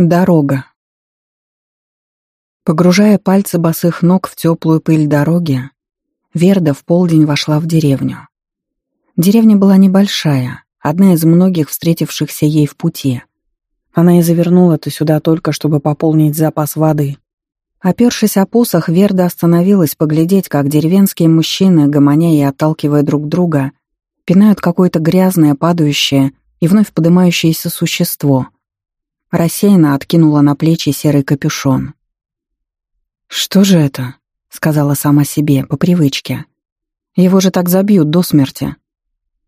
Дорога. Погружая пальцы босых ног в теплую пыль дороги, Верда в полдень вошла в деревню. Деревня была небольшая, одна из многих встретившихся ей в пути. Она и завернула-то сюда только, чтобы пополнить запас воды. Опершись о посох, Верда остановилась поглядеть, как деревенские мужчины, гомоня и отталкивая друг друга, пинают какое-то грязное, падающее и вновь поднимающееся существо — Рассеянно откинула на плечи серый капюшон. «Что же это?» — сказала сама себе, по привычке. «Его же так забьют до смерти».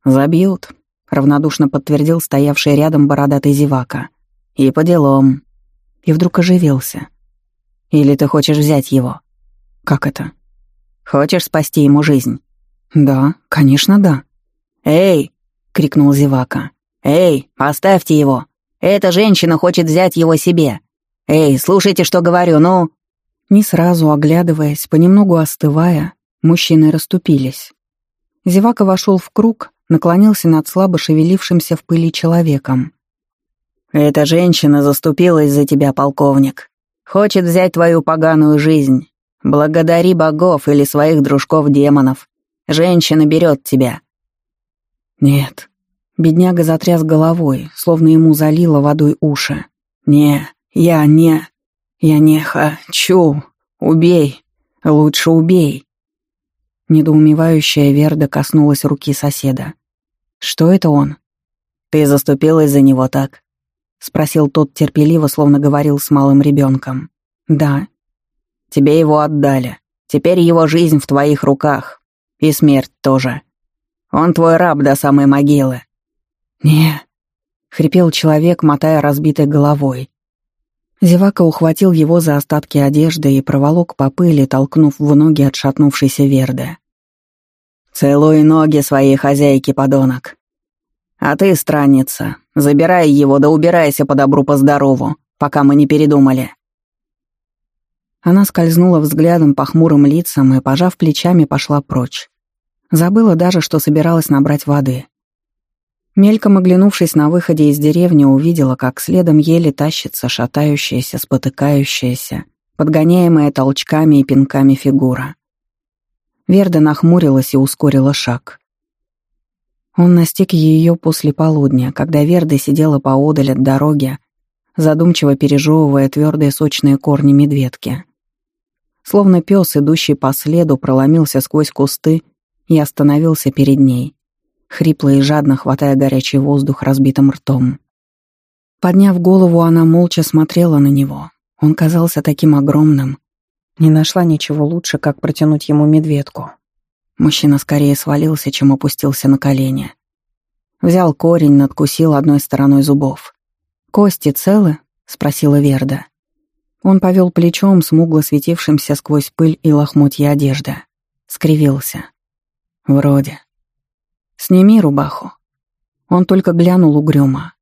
«Забьют», — равнодушно подтвердил стоявший рядом бородатый зевака. «И по делам». И вдруг оживился. «Или ты хочешь взять его?» «Как это?» «Хочешь спасти ему жизнь?» «Да, конечно, да». «Эй!» — крикнул зевака. «Эй, оставьте его!» Эта женщина хочет взять его себе. Эй, слушайте, что говорю, ну...» Не сразу оглядываясь, понемногу остывая, мужчины расступились. Зевака вошел в круг, наклонился над слабо шевелившимся в пыли человеком. «Эта женщина заступилась за тебя, полковник. Хочет взять твою поганую жизнь. Благодари богов или своих дружков-демонов. Женщина берет тебя». «Нет, Бедняга затряс головой, словно ему залило водой уши. «Не, я не... Я не хочу. Убей. Лучше убей». Недоумевающая Верда коснулась руки соседа. «Что это он?» «Ты заступилась за него так?» — спросил тот терпеливо, словно говорил с малым ребенком. «Да». «Тебе его отдали. Теперь его жизнь в твоих руках. И смерть тоже. Он твой раб до самой могилы. «Не», — хрипел человек, мотая разбитой головой. Зевака ухватил его за остатки одежды и проволок по пыли, толкнув в ноги отшатнувшейся Верды. «Целуй ноги своей хозяйки, подонок. А ты, странница, забирай его да убирайся по добру по здорову, пока мы не передумали». Она скользнула взглядом по хмурым лицам и, пожав плечами, пошла прочь. Забыла даже, что собиралась набрать воды. Мельком оглянувшись на выходе из деревни, увидела, как следом еле тащится шатающаяся, спотыкающаяся, подгоняемая толчками и пинками фигура. Верда нахмурилась и ускорила шаг. Он настиг ее после полудня, когда Верда сидела поодаль от дороги, задумчиво пережевывая твердые сочные корни медведки. Словно пес, идущий по следу, проломился сквозь кусты и остановился перед ней хрипло и жадно хватая горячий воздух разбитым ртом. Подняв голову, она молча смотрела на него. Он казался таким огромным. Не нашла ничего лучше, как протянуть ему медведку. Мужчина скорее свалился, чем опустился на колени. Взял корень, надкусил одной стороной зубов. «Кости целы?» — спросила Верда. Он повел плечом, смугло светившимся сквозь пыль и лохмотья одежды. Скривился. «Вроде». «Сними рубаху». Он только глянул угрюмо.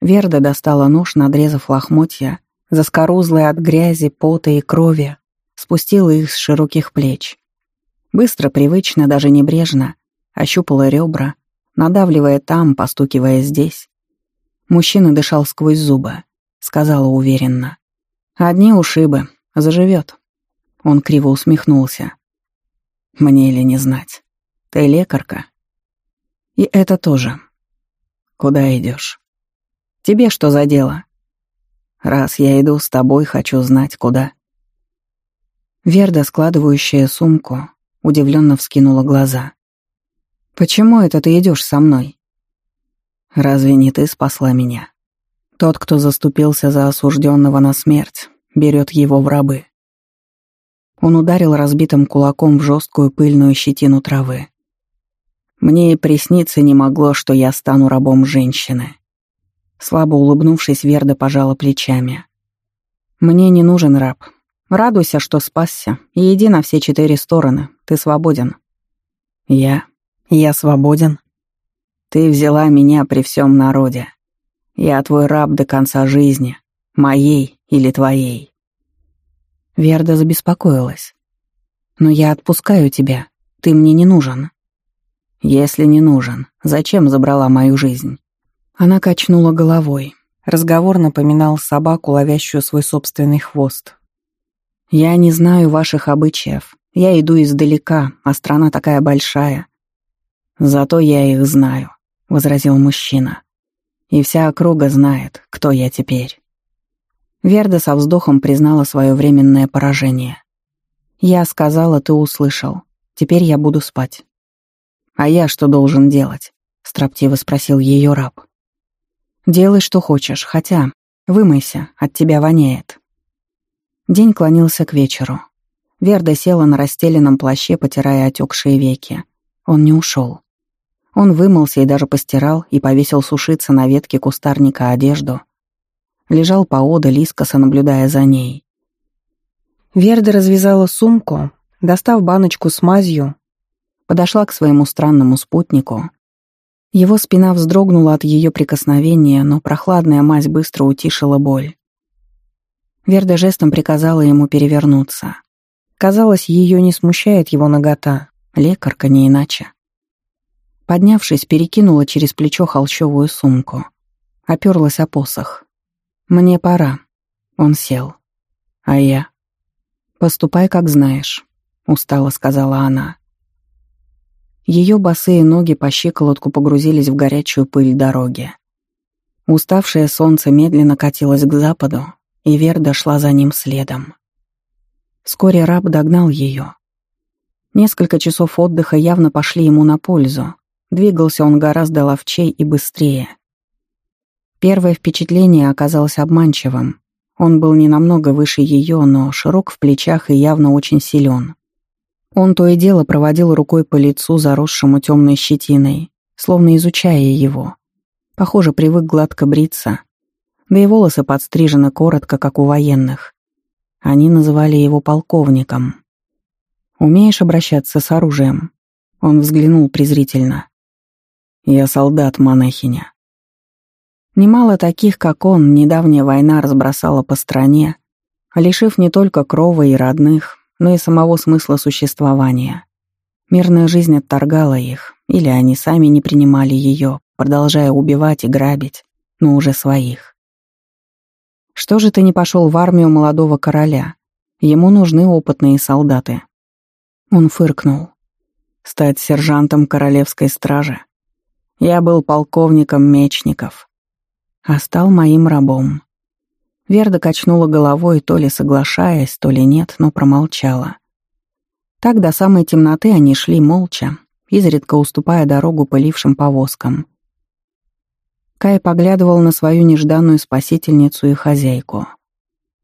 Верда достала нож, надрезав лохмотья, заскорузлые от грязи, пота и крови, спустила их с широких плеч. Быстро, привычно, даже небрежно, ощупала ребра, надавливая там, постукивая здесь. Мужчина дышал сквозь зубы, сказала уверенно. «Одни ушибы, заживет». Он криво усмехнулся. «Мне ли не знать? Ты лекарка?» И это тоже. Куда идешь? Тебе что за дело? Раз я иду с тобой, хочу знать, куда. Верда, складывающая сумку, удивленно вскинула глаза. «Почему это ты идешь со мной?» «Разве не ты спасла меня? Тот, кто заступился за осужденного на смерть, берет его в рабы». Он ударил разбитым кулаком в жесткую пыльную щетину травы. Мне и присниться не могло, что я стану рабом женщины. Слабо улыбнувшись, Верда пожала плечами. «Мне не нужен раб. Радуйся, что спасся, и иди на все четыре стороны. Ты свободен». «Я? Я свободен?» «Ты взяла меня при всем народе. Я твой раб до конца жизни, моей или твоей». Верда забеспокоилась. «Но я отпускаю тебя. Ты мне не нужен». «Если не нужен, зачем забрала мою жизнь?» Она качнула головой. Разговор напоминал собаку, ловящую свой собственный хвост. «Я не знаю ваших обычаев. Я иду издалека, а страна такая большая. Зато я их знаю», — возразил мужчина. «И вся округа знает, кто я теперь». Верда со вздохом признала свое временное поражение. «Я сказала, ты услышал. Теперь я буду спать». «А я что должен делать?» — строптиво спросил ее раб. «Делай, что хочешь, хотя вымойся, от тебя воняет». День клонился к вечеру. Верда села на расстеленном плаще, потирая отекшие веки. Он не ушел. Он вымылся и даже постирал и повесил сушиться на ветке кустарника одежду. Лежал поодаль, искоса наблюдая за ней. Верда развязала сумку, достав баночку с мазью, подошла к своему странному спутнику. Его спина вздрогнула от ее прикосновения, но прохладная мазь быстро утишила боль. Верда жестом приказала ему перевернуться. Казалось, ее не смущает его нагота, лекарка не иначе. Поднявшись, перекинула через плечо холщовую сумку. Оперлась о посох. «Мне пора». Он сел. «А я?» «Поступай, как знаешь», — устало сказала она. Ее босые ноги по щиколотку погрузились в горячую пыль дороги. Уставшее солнце медленно катилось к западу, и Верда шла за ним следом. Вскоре раб догнал ее. Несколько часов отдыха явно пошли ему на пользу. Двигался он гораздо ловчей и быстрее. Первое впечатление оказалось обманчивым. Он был не намного выше ее, но широк в плечах и явно очень силен. Он то и дело проводил рукой по лицу, заросшему темной щетиной, словно изучая его. Похоже, привык гладко бриться, да и волосы подстрижены коротко, как у военных. Они называли его полковником. «Умеешь обращаться с оружием?» Он взглянул презрительно. «Я солдат, монахиня». Немало таких, как он, недавняя война разбросала по стране, лишив не только крова и родных, но и самого смысла существования. Мирная жизнь отторгала их, или они сами не принимали ее, продолжая убивать и грабить, но уже своих. Что же ты не пошел в армию молодого короля? Ему нужны опытные солдаты. Он фыркнул. Стать сержантом королевской стражи. Я был полковником мечников. А стал моим рабом. Верда качнула головой, то ли соглашаясь, то ли нет, но промолчала. Так до самой темноты они шли молча, изредка уступая дорогу пылившим повозкам. Кай поглядывал на свою нежданную спасительницу и хозяйку.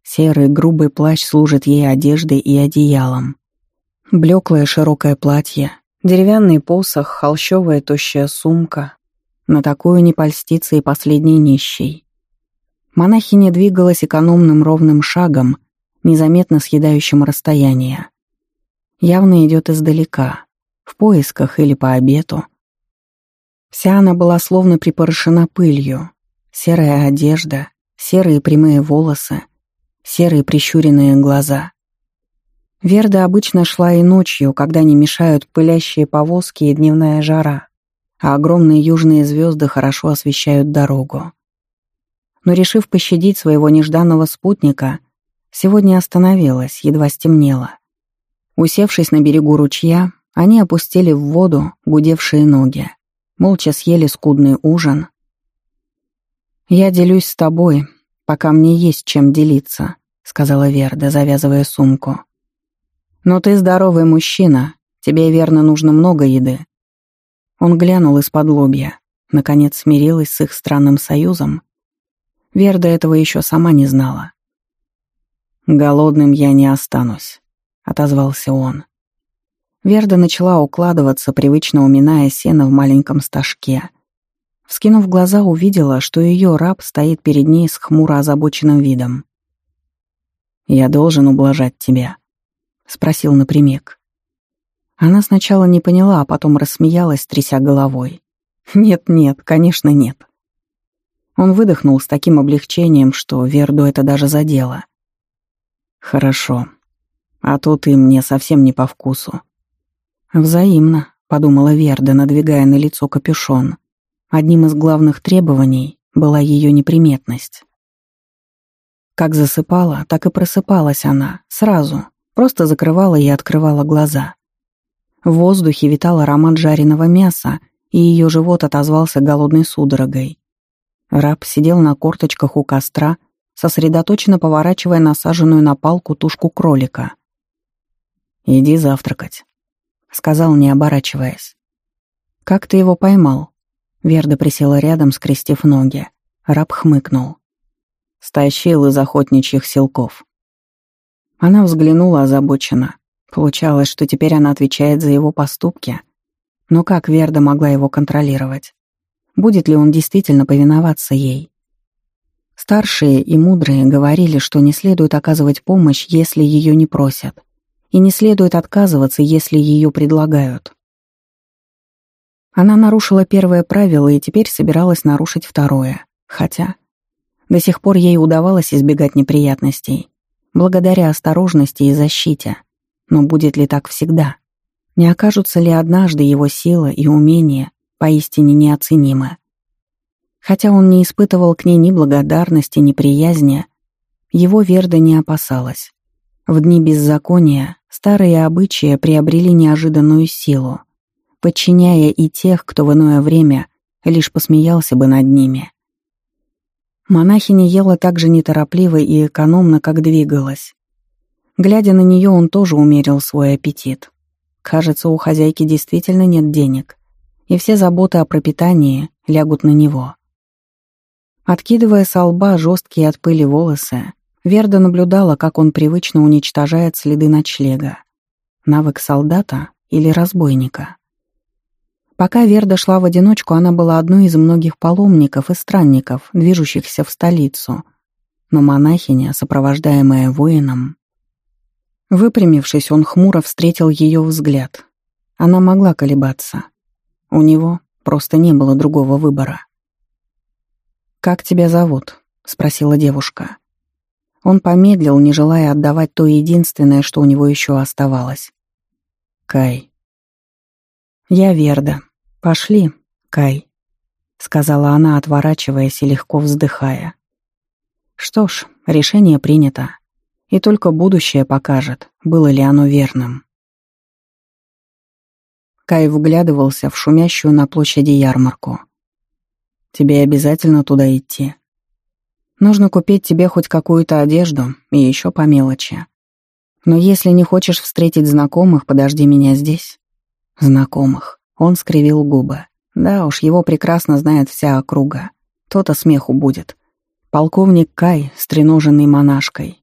Серый грубый плащ служит ей одеждой и одеялом. Блеклое широкое платье, деревянный посох, холщовая тощая сумка. На такую не польстится и последний нищий. Монахиня двигалась экономным ровным шагом, незаметно съедающим расстояние. Явно идет издалека, в поисках или по обету, Вся она была словно припорошена пылью. Серая одежда, серые прямые волосы, серые прищуренные глаза. Верда обычно шла и ночью, когда не мешают пылящие повозки и дневная жара, а огромные южные звезды хорошо освещают дорогу. Но, решив пощадить своего нежданного спутника, сегодня остановилась, едва стемнело. Усевшись на берегу ручья, они опустили в воду гудевшие ноги молча съели скудный ужин. «Я делюсь с тобой, пока мне есть чем делиться», — сказала Верда, завязывая сумку. «Но ты здоровый мужчина, тебе, верно, нужно много еды». Он глянул из-под лобья, наконец смирилась с их странным союзом. Верда этого еще сама не знала. «Голодным я не останусь», — отозвался он. Верда начала укладываться, привычно уминая сено в маленьком стажке. Вскинув глаза, увидела, что ее раб стоит перед ней с хмуро озабоченным видом. «Я должен ублажать тебя», — спросил напрямик. Она сначала не поняла, а потом рассмеялась, тряся головой. «Нет-нет, конечно, нет». Он выдохнул с таким облегчением, что Верду это даже задело. «Хорошо. А то ты мне совсем не по вкусу. «Взаимно», — подумала Верда, надвигая на лицо капюшон. Одним из главных требований была ее неприметность. Как засыпала, так и просыпалась она, сразу, просто закрывала и открывала глаза. В воздухе витал аромат жареного мяса, и ее живот отозвался голодной судорогой. Раб сидел на корточках у костра, сосредоточенно поворачивая насаженную на палку тушку кролика. «Иди завтракать», — сказал, не оборачиваясь. «Как ты его поймал?» Верда присела рядом, скрестив ноги. Раб хмыкнул. Стащил из охотничьих селков. Она взглянула озабоченно. Получалось, что теперь она отвечает за его поступки. Но как Верда могла его контролировать? Будет ли он действительно повиноваться ей? Старшие и мудрые говорили, что не следует оказывать помощь, если ее не просят, и не следует отказываться, если ее предлагают. Она нарушила первое правило и теперь собиралась нарушить второе, хотя до сих пор ей удавалось избегать неприятностей, благодаря осторожности и защите. Но будет ли так всегда? Не окажутся ли однажды его сила и умение поистине неоценимы? Хотя он не испытывал к ней ни благодарности, ни приязни, его Верда не опасалась. В дни беззакония старые обычаи приобрели неожиданную силу, подчиняя и тех, кто в иное время лишь посмеялся бы над ними. Монахиня ела так же неторопливо и экономно, как двигалась. Глядя на нее, он тоже умерил свой аппетит. Кажется, у хозяйки действительно нет денег, и все заботы о пропитании лягут на него. Откидывая со лба жесткие от пыли волосы, Верда наблюдала, как он привычно уничтожает следы ночлега. Навык солдата или разбойника. Пока Верда шла в одиночку, она была одной из многих паломников и странников, движущихся в столицу. Но монахиня, сопровождаемая воином... Выпрямившись, он хмуро встретил ее взгляд. Она могла колебаться. У него просто не было другого выбора. «Как тебя зовут?» — спросила девушка. Он помедлил, не желая отдавать то единственное, что у него еще оставалось. «Кай». «Я Верда. Пошли, Кай», — сказала она, отворачиваясь и легко вздыхая. «Что ж, решение принято, и только будущее покажет, было ли оно верным». Кай вглядывался в шумящую на площади ярмарку. Тебе обязательно туда идти. Нужно купить тебе хоть какую-то одежду и еще по мелочи. Но если не хочешь встретить знакомых, подожди меня здесь. Знакомых. Он скривил губы. Да уж, его прекрасно знает вся округа. То-то смеху будет. Полковник Кай, стреноженный монашкой.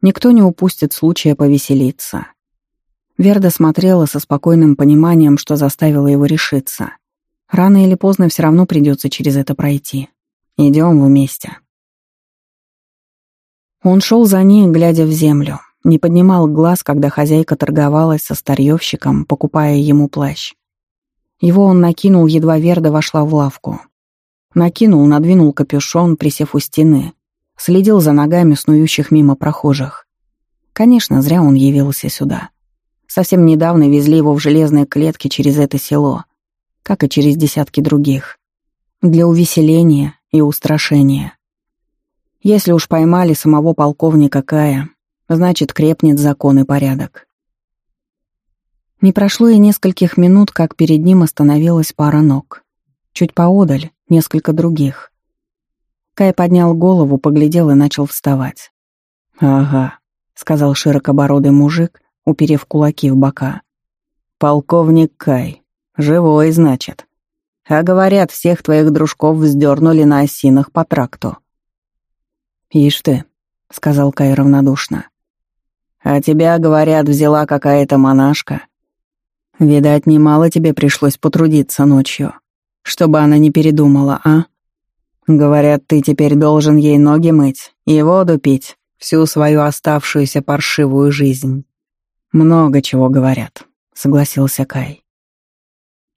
Никто не упустит случая повеселиться. Верда смотрела со спокойным пониманием, что заставило его решиться. Рано или поздно все равно придется через это пройти. Идем вместе. Он шел за ней, глядя в землю, не поднимал глаз, когда хозяйка торговалась со старьевщиком, покупая ему плащ. Его он накинул, едва Верда вошла в лавку. Накинул, надвинул капюшон, присев у стены. Следил за ногами снующих мимо прохожих. Конечно, зря он явился сюда. Совсем недавно везли его в железной клетке через это село — как и через десятки других, для увеселения и устрашения. Если уж поймали самого полковника Кая, значит, крепнет закон и порядок. Не прошло и нескольких минут, как перед ним остановилась пара ног. Чуть поодаль — несколько других. Кай поднял голову, поглядел и начал вставать. «Ага», — сказал широкобородый мужик, уперев кулаки в бока. «Полковник Кай, Живой, значит. А говорят, всех твоих дружков вздернули на осинах по тракту. «Ишь ты», — сказал Кай равнодушно. «А тебя, говорят, взяла какая-то монашка. Видать, немало тебе пришлось потрудиться ночью, чтобы она не передумала, а? Говорят, ты теперь должен ей ноги мыть и воду пить всю свою оставшуюся паршивую жизнь. Много чего говорят», — согласился Кай.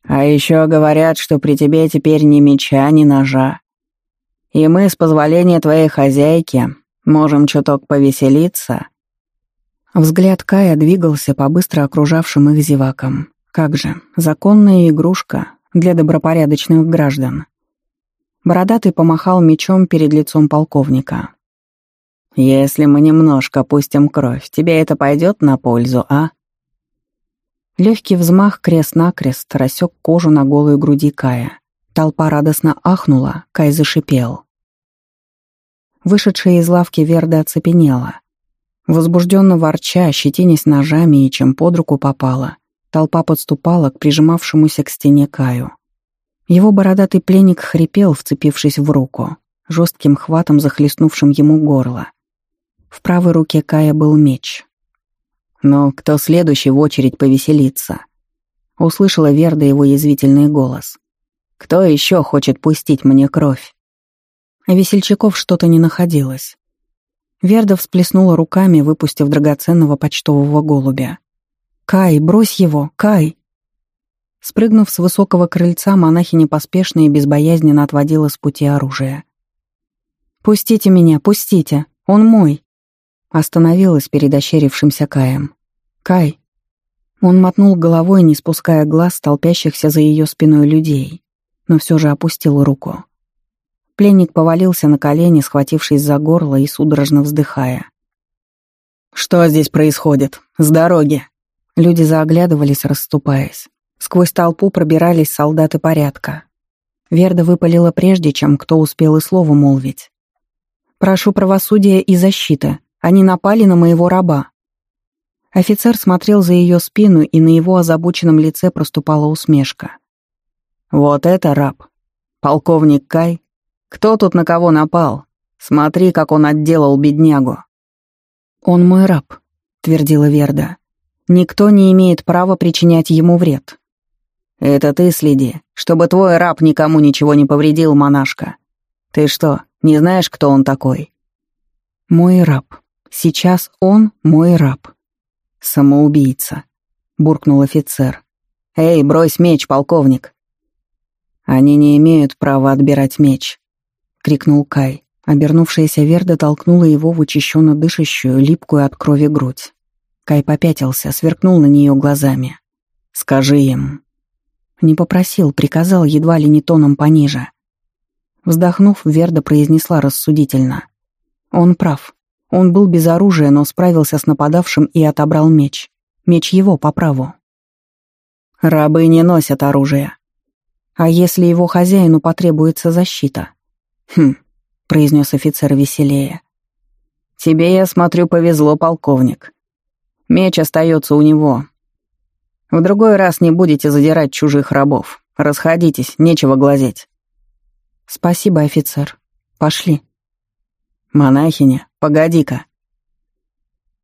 А еще говорят, что при тебе теперь ни меча, ни ножа. И мы, с позволения твоей хозяйки, можем чуток повеселиться». Взгляд Кая двигался по быстро окружавшим их зевакам. Как же, законная игрушка для добропорядочных граждан. Бородатый помахал мечом перед лицом полковника. «Если мы немножко пустим кровь, тебе это пойдет на пользу, а?» Легкий взмах крест-накрест рассек кожу на голой груди Кая. Толпа радостно ахнула, Кай зашипел. Вышедшая из лавки Верда оцепенела. Возбужденно ворча, щетинясь ножами и чем под руку попала, толпа подступала к прижимавшемуся к стене Каю. Его бородатый пленник хрипел, вцепившись в руку, жестким хватом захлестнувшим ему горло. В правой руке Кая был меч. «Но кто следующий в очередь повеселиться?» Услышала Верда его язвительный голос. «Кто еще хочет пустить мне кровь?» Весельчаков что-то не находилось. Верда всплеснула руками, выпустив драгоценного почтового голубя. «Кай, брось его! Кай!» Спрыгнув с высокого крыльца, монахиня поспешно и безбоязненно отводила с пути оружие. «Пустите меня, пустите! Он мой!» Остановилась перед ощерившимся Каем. «Кай!» Он мотнул головой, не спуская глаз толпящихся за ее спиной людей, но все же опустил руку. Пленник повалился на колени, схватившись за горло и судорожно вздыхая. «Что здесь происходит? С дороги!» Люди заоглядывались, расступаясь. Сквозь толпу пробирались солдаты порядка. Верда выпалила прежде, чем кто успел и слово молвить. «Прошу правосудия и защиты. Они напали на моего раба». Офицер смотрел за ее спину, и на его озабоченном лице проступала усмешка. «Вот это раб. Полковник Кай. Кто тут на кого напал? Смотри, как он отделал беднягу». «Он мой раб», — твердила Верда. «Никто не имеет права причинять ему вред. «Это ты следи, чтобы твой раб никому ничего не повредил, монашка. Ты что, не знаешь, кто он такой?» «Мой раб. Сейчас он мой раб». «Самоубийца», — буркнул офицер. «Эй, брось меч, полковник!» «Они не имеют права отбирать меч», — крикнул Кай. Обернувшаяся Верда толкнула его в учащенно дышащую, липкую от крови грудь. Кай попятился, сверкнул на нее глазами. «Скажи им». Не попросил, приказал едва ли не тоном пониже. Вздохнув, Верда произнесла рассудительно. Он прав. Он был без оружия, но справился с нападавшим и отобрал меч. Меч его по праву. Рабы не носят оружие. А если его хозяину потребуется защита? Хм, произнес офицер веселее. Тебе, я смотрю, повезло, полковник. Меч остается у него, в другой раз не будете задирать чужих рабов. Расходитесь, нечего глазеть». «Спасибо, офицер. Пошли». «Монахиня, погоди-ка».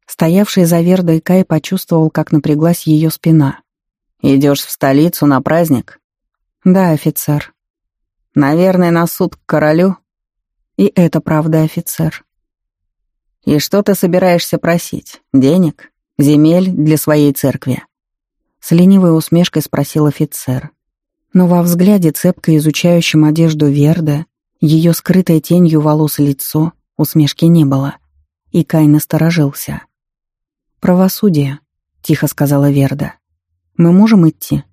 Стоявший за Вердой Кай почувствовал, как напряглась ее спина. «Идешь в столицу на праздник?» «Да, офицер». «Наверное, на суд к королю?» «И это правда, офицер». «И что ты собираешься просить? Денег? Земель для своей церкви?» С ленивой усмешкой спросил офицер. Но во взгляде, цепко изучающем одежду Верда, ее скрытой тенью волос лицо, усмешки не было. И Кай насторожился. «Правосудие», — тихо сказала Верда. «Мы можем идти?»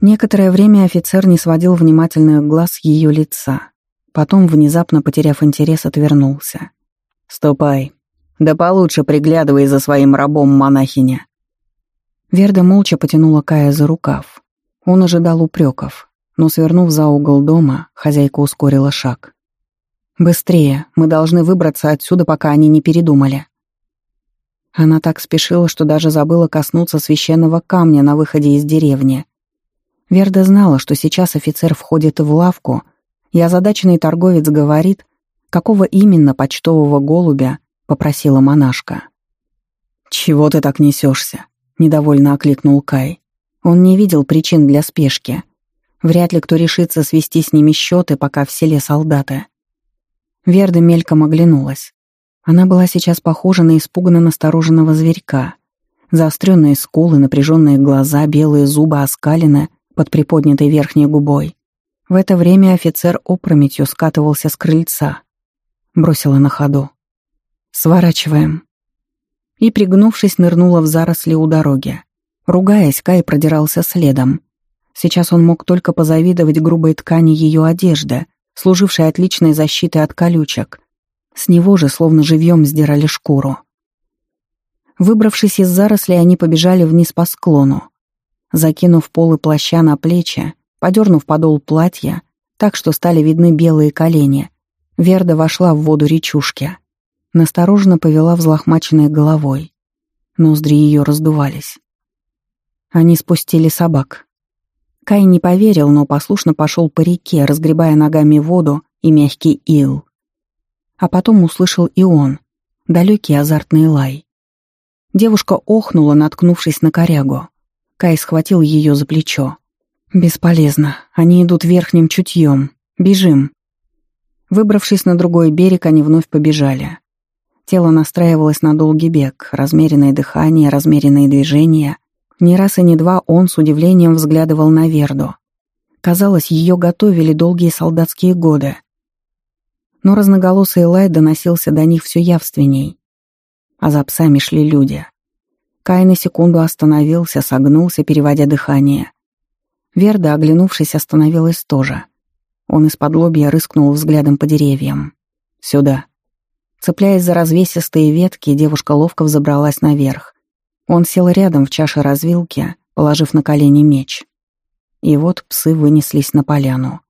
Некоторое время офицер не сводил внимательных глаз ее лица. Потом, внезапно потеряв интерес, отвернулся. «Ступай. Да получше приглядывай за своим рабом, монахиня. Верда молча потянула Кая за рукав. Он ожидал упреков, но, свернув за угол дома, хозяйка ускорила шаг. «Быстрее, мы должны выбраться отсюда, пока они не передумали». Она так спешила, что даже забыла коснуться священного камня на выходе из деревни. Верда знала, что сейчас офицер входит в лавку, и озадаченный торговец говорит, какого именно почтового голубя попросила монашка. «Чего ты так несешься? — недовольно окликнул Кай. Он не видел причин для спешки. Вряд ли кто решится свести с ними счеты, пока в селе солдаты. Верда мельком оглянулась. Она была сейчас похожа на испуганно настороженного зверька. Заостренные скулы, напряженные глаза, белые зубы оскалены под приподнятой верхней губой. В это время офицер опрометью скатывался с крыльца. Бросила на ходу. «Сворачиваем», и, пригнувшись, нырнула в заросли у дороги. Ругаясь, Кай продирался следом. Сейчас он мог только позавидовать грубой ткани ее одежды, служившей отличной защитой от колючек. С него же словно живьем сдирали шкуру. Выбравшись из зарослей, они побежали вниз по склону. Закинув полы плаща на плечи, подернув подол платья, так что стали видны белые колени, Верда вошла в воду речушки. Настороженно повела взлохмаченной головой. Ноздри ее раздувались. Они спустили собак. Кай не поверил, но послушно пошел по реке, разгребая ногами воду и мягкий ил. А потом услышал и он, далекий азартный лай. Девушка охнула, наткнувшись на корягу. Кай схватил ее за плечо. «Бесполезно. Они идут верхним чутьем. Бежим». Выбравшись на другой берег, они вновь побежали. Тело настраивалось на долгий бег, размеренное дыхание, размеренные движения. Ни раз и не два он с удивлением взглядывал на Верду. Казалось, ее готовили долгие солдатские годы. Но разноголосый лай доносился до них все явственней. А за псами шли люди. Кай на секунду остановился, согнулся, переводя дыхание. Верда, оглянувшись, остановилась тоже. Он из-под лобья рыскнул взглядом по деревьям. «Сюда». Цепляясь за развесистые ветки, девушка ловко взобралась наверх. Он сел рядом в чаше развилки, положив на колени меч. И вот псы вынеслись на поляну.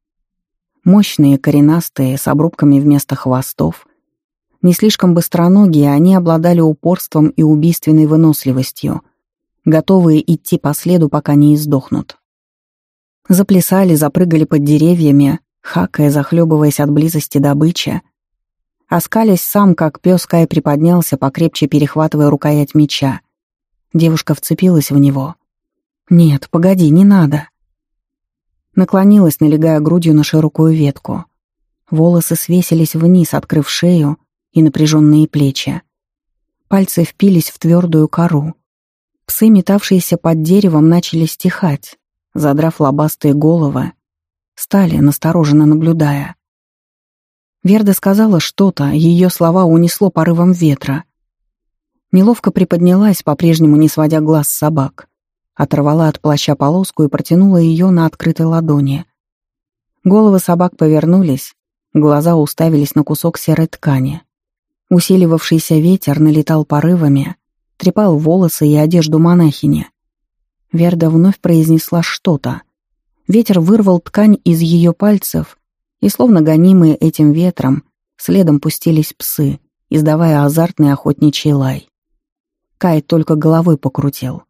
Мощные, коренастые, с обрубками вместо хвостов. Не слишком быстроногие, они обладали упорством и убийственной выносливостью, готовые идти по следу, пока не издохнут. Заплясали, запрыгали под деревьями, хакая, захлебываясь от близости добычи. Оскались сам, как пес Кай приподнялся, покрепче перехватывая рукоять меча. Девушка вцепилась в него. «Нет, погоди, не надо». Наклонилась, налегая грудью на широкую ветку. Волосы свесились вниз, открыв шею и напряженные плечи. Пальцы впились в твердую кору. Псы, метавшиеся под деревом, начали стихать, задрав лобастые головы, стали, настороженно наблюдая. Верда сказала что-то, ее слова унесло порывом ветра. Неловко приподнялась, по-прежнему не сводя глаз с собак. Оторвала от плаща полоску и протянула ее на открытой ладони. Головы собак повернулись, глаза уставились на кусок серой ткани. Усиливавшийся ветер налетал порывами, трепал волосы и одежду монахини. Верда вновь произнесла что-то. Ветер вырвал ткань из ее пальцев, и, словно гонимые этим ветром, следом пустились псы, издавая азартный охотничий лай. Кай только головой покрутил.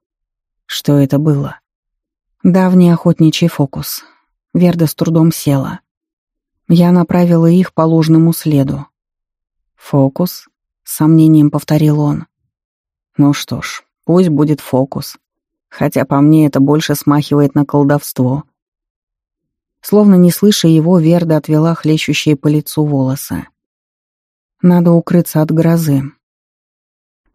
Что это было? Давний охотничий фокус. Верда с трудом села. Я направила их по ложному следу. «Фокус?» — с сомнением повторил он. «Ну что ж, пусть будет фокус. Хотя по мне это больше смахивает на колдовство». Словно не слыша его, Верда отвела хлещущие по лицу волосы. «Надо укрыться от грозы».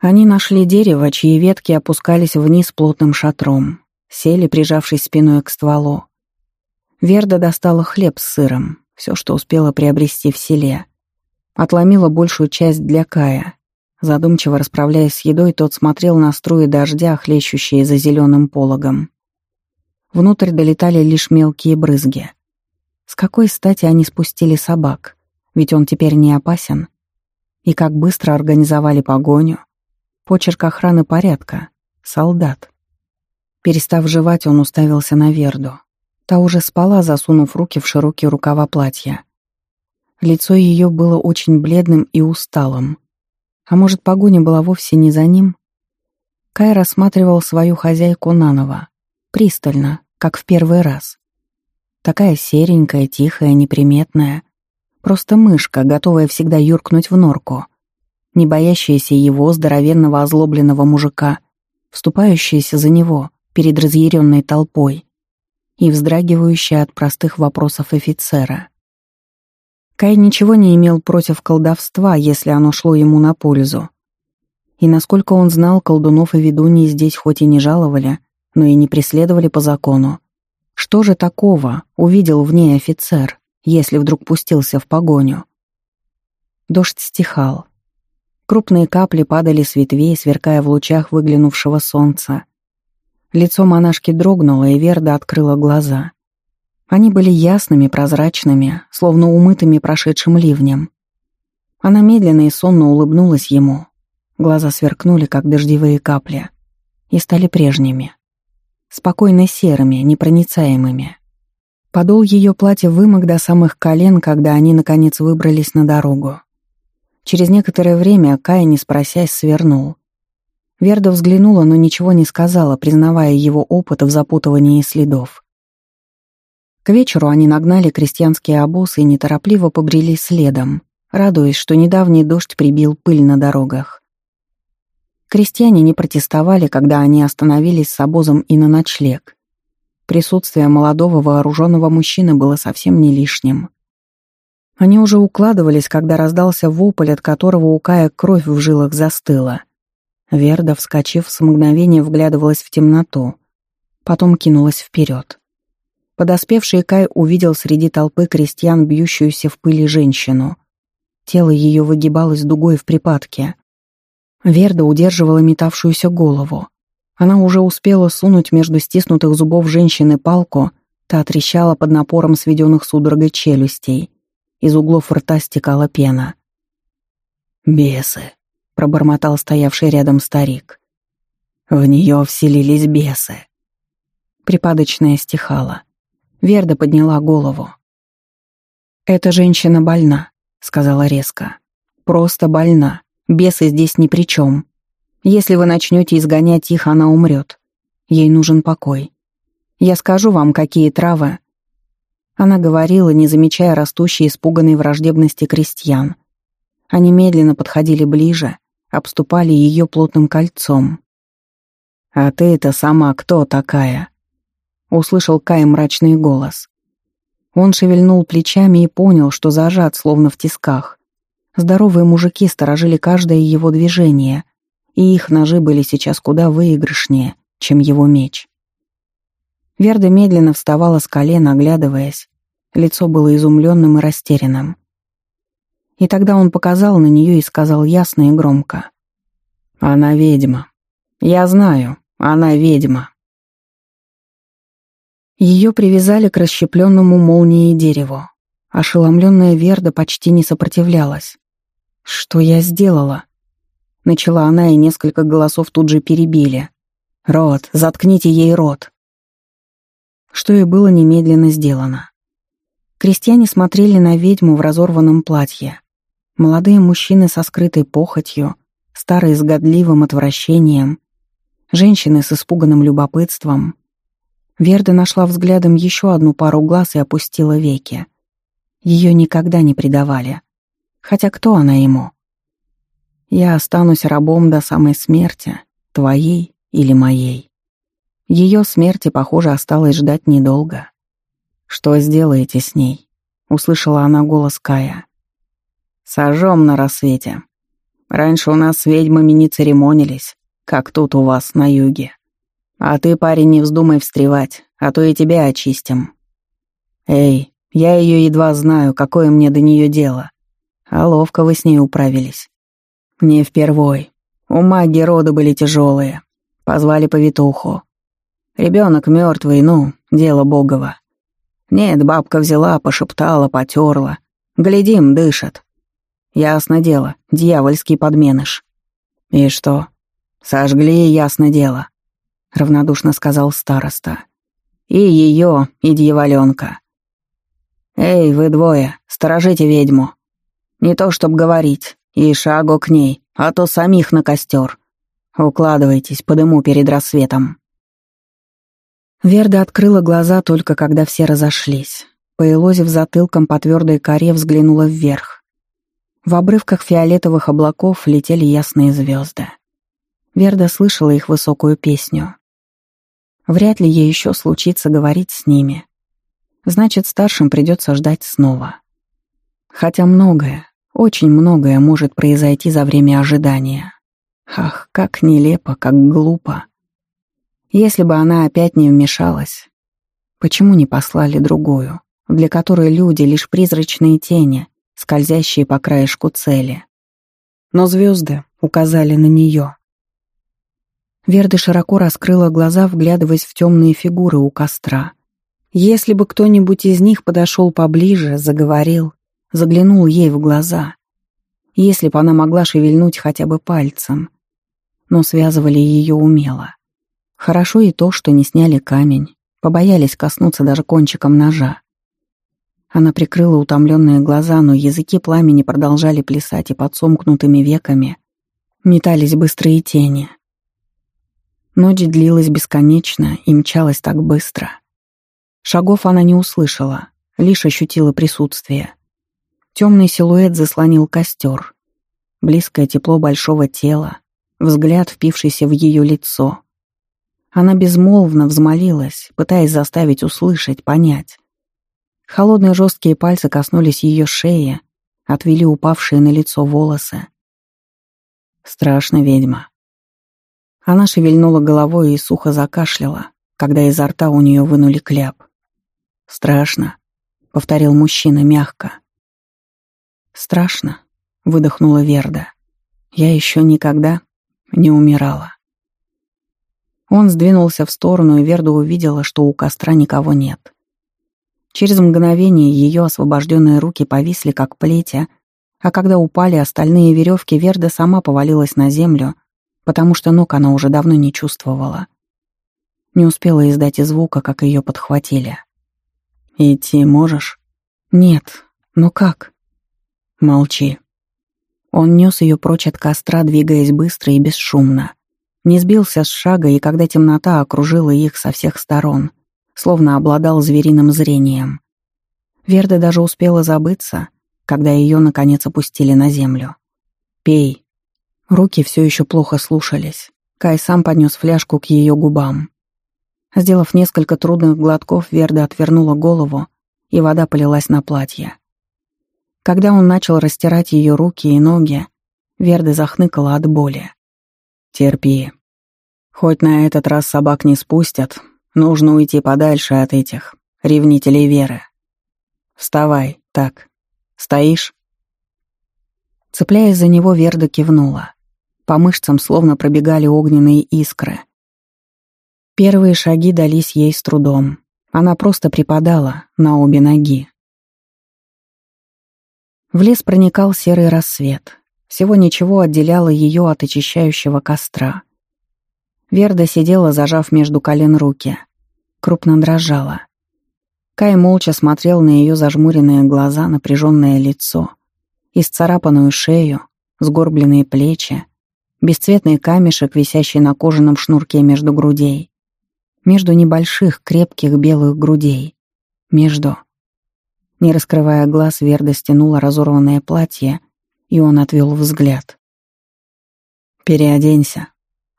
Они нашли дерево, чьи ветки опускались вниз плотным шатром, сели, прижавшись спиной к стволу. Верда достала хлеб с сыром, все, что успела приобрести в селе. Отломила большую часть для Кая. Задумчиво расправляясь с едой, тот смотрел на струи дождя, хлещущие за зеленым пологом. Внутрь долетали лишь мелкие брызги. С какой стати они спустили собак? Ведь он теперь не опасен. И как быстро организовали погоню. Почерк охраны порядка. Солдат. Перестав жевать, он уставился на Верду. Та уже спала, засунув руки в широкие рукава платья. Лицо ее было очень бледным и усталым. А может, погоня была вовсе не за ним? Кай рассматривал свою хозяйку наново. Пристально, как в первый раз. Такая серенькая, тихая, неприметная. Просто мышка, готовая всегда юркнуть в норку. Не боящаяся его, здоровенного озлобленного мужика, вступающаяся за него перед разъяренной толпой и вздрагивающая от простых вопросов офицера. Кай ничего не имел против колдовства, если оно шло ему на пользу. И насколько он знал, колдунов и ведуньи здесь хоть и не жаловали, но и не преследовали по закону. Что же такого увидел в ней офицер, если вдруг пустился в погоню? Дождь стихал. Крупные капли падали с ветвей, сверкая в лучах выглянувшего солнца. Лицо монашки дрогнуло, и Верда открыла глаза. Они были ясными, прозрачными, словно умытыми прошедшим ливнем. Она медленно и сонно улыбнулась ему. Глаза сверкнули, как дождевые капли, и стали прежними. Спокойно серыми, непроницаемыми. Подол ее платья вымок до самых колен, когда они, наконец, выбрались на дорогу. Через некоторое время Кай, не спросясь, свернул. Верда взглянула, но ничего не сказала, признавая его опыт в запутывании следов. К вечеру они нагнали крестьянские обоз и неторопливо побрели следом, радуясь, что недавний дождь прибил пыль на дорогах. Крестьяне не протестовали, когда они остановились с обозом и на ночлег. Присутствие молодого вооруженного мужчины было совсем не лишним. Они уже укладывались, когда раздался вопль, от которого у Кая кровь в жилах застыла. Верда, вскочив, с мгновения вглядывалась в темноту. Потом кинулась вперед. Подоспевший Кай увидел среди толпы крестьян бьющуюся в пыли женщину. Тело ее выгибалось дугой в припадке. Верда удерживала метавшуюся голову. Она уже успела сунуть между стиснутых зубов женщины палку, та трещала под напором сведенных судорогой челюстей. Из углов рта стекала пена. «Бесы», — пробормотал стоявший рядом старик. «В нее вселились бесы». Припадочная стихала. Верда подняла голову. «Эта женщина больна», — сказала резко. «Просто больна. Бесы здесь ни при чем. Если вы начнете изгонять их, она умрет. Ей нужен покой. Я скажу вам, какие травы...» Она говорила, не замечая растущей испуганной враждебности крестьян. Они медленно подходили ближе, обступали ее плотным кольцом. «А ты-то сама кто такая?» услышал Кай мрачный голос. Он шевельнул плечами и понял, что зажат, словно в тисках. Здоровые мужики сторожили каждое его движение, и их ножи были сейчас куда выигрышнее, чем его меч. Верда медленно вставала с колен, оглядываясь. Лицо было изумленным и растерянным. И тогда он показал на нее и сказал ясно и громко. «Она ведьма. Я знаю, она ведьма». Ее привязали к расщепленному молнией дереву. Ошеломленная Верда почти не сопротивлялась. «Что я сделала?» Начала она, и несколько голосов тут же перебили. «Рот, заткните ей рот!» Что и было немедленно сделано. Крестьяне смотрели на ведьму в разорванном платье. Молодые мужчины со скрытой похотью, старые с годливым отвращением, женщины с испуганным любопытством, Верда нашла взглядом еще одну пару глаз и опустила веки. Ее никогда не предавали. Хотя кто она ему? Я останусь рабом до самой смерти, твоей или моей. Ее смерти, похоже, осталось ждать недолго. «Что сделаете с ней?» — услышала она голос Кая. «Сожжем на рассвете. Раньше у нас с ведьмами не церемонились, как тут у вас на юге». А ты, парень, не вздумай встревать, а то и тебя очистим. Эй, я ее едва знаю, какое мне до нее дело. А ловко вы с ней управились. Не впервой. У маги роды были тяжелые. Позвали повитуху. Ребенок мертвый, ну, дело богово. Нет, бабка взяла, пошептала, потерла. Глядим, дышит. Ясно дело, дьявольский подменыш. И что? Сожгли, ясно дело. — равнодушно сказал староста. «И ее, и дьяволенка. Эй, вы двое, сторожите ведьму. Не то чтоб говорить, и шагу к ней, а то самих на костер. Укладывайтесь, подыму перед рассветом». Верда открыла глаза только когда все разошлись. Поелозив затылком по твердой коре, взглянула вверх. В обрывках фиолетовых облаков летели ясные звезды. Верда слышала их высокую песню. Вряд ли ей еще случится говорить с ними. Значит, старшим придется ждать снова. Хотя многое, очень многое может произойти за время ожидания. Ах, как нелепо, как глупо. Если бы она опять не вмешалась, почему не послали другую, для которой люди — лишь призрачные тени, скользящие по краешку цели? Но звезды указали на нее. Верда широко раскрыла глаза, вглядываясь в темные фигуры у костра. Если бы кто-нибудь из них подошел поближе, заговорил, заглянул ей в глаза. Если бы она могла шевельнуть хотя бы пальцем. Но связывали ее умело. Хорошо и то, что не сняли камень, побоялись коснуться даже кончиком ножа. Она прикрыла утомленные глаза, но языки пламени продолжали плясать, и под сомкнутыми веками метались быстрые тени. Ночь длилась бесконечно и мчалась так быстро. Шагов она не услышала, лишь ощутила присутствие. Темный силуэт заслонил костер. Близкое тепло большого тела, взгляд, впившийся в ее лицо. Она безмолвно взмолилась, пытаясь заставить услышать, понять. Холодные жесткие пальцы коснулись ее шеи, отвели упавшие на лицо волосы. Страшно, ведьма. Она шевельнула головой и сухо закашляла, когда изо рта у нее вынули кляп. «Страшно», — повторил мужчина мягко. «Страшно», — выдохнула Верда. «Я еще никогда не умирала». Он сдвинулся в сторону, и Верда увидела, что у костра никого нет. Через мгновение ее освобожденные руки повисли, как плетя, а когда упали остальные веревки, Верда сама повалилась на землю, потому что ног она уже давно не чувствовала. Не успела издать и звука, как ее подхватили. «Идти можешь?» «Нет. Но как?» «Молчи». Он нес ее прочь от костра, двигаясь быстро и бесшумно. Не сбился с шага, и когда темнота окружила их со всех сторон — словно обладал звериным зрением. Верда даже успела забыться, когда ее, наконец, опустили на землю. «Пей». Руки все еще плохо слушались. Кай сам поднес фляжку к ее губам. Сделав несколько трудных глотков, Верда отвернула голову, и вода полилась на платье. Когда он начал растирать ее руки и ноги, Верда захныкала от боли. «Терпи. Хоть на этот раз собак не спустят, Нужно уйти подальше от этих ревнителей веры. Вставай, так. Стоишь?» Цепляясь за него, Верда кивнула. По мышцам словно пробегали огненные искры. Первые шаги дались ей с трудом. Она просто припадала на обе ноги. В лес проникал серый рассвет. Всего ничего отделяло ее от очищающего костра. Верда сидела, зажав между колен руки. Крупно дрожала. Кай молча смотрел на ее зажмуренные глаза, напряженное лицо, исцарапанную шею, сгорбленные плечи, бесцветный камешек, висящий на кожаном шнурке между грудей, между небольших, крепких белых грудей, между... Не раскрывая глаз, Верда стянула разорванное платье, и он отвел взгляд. «Переоденься»,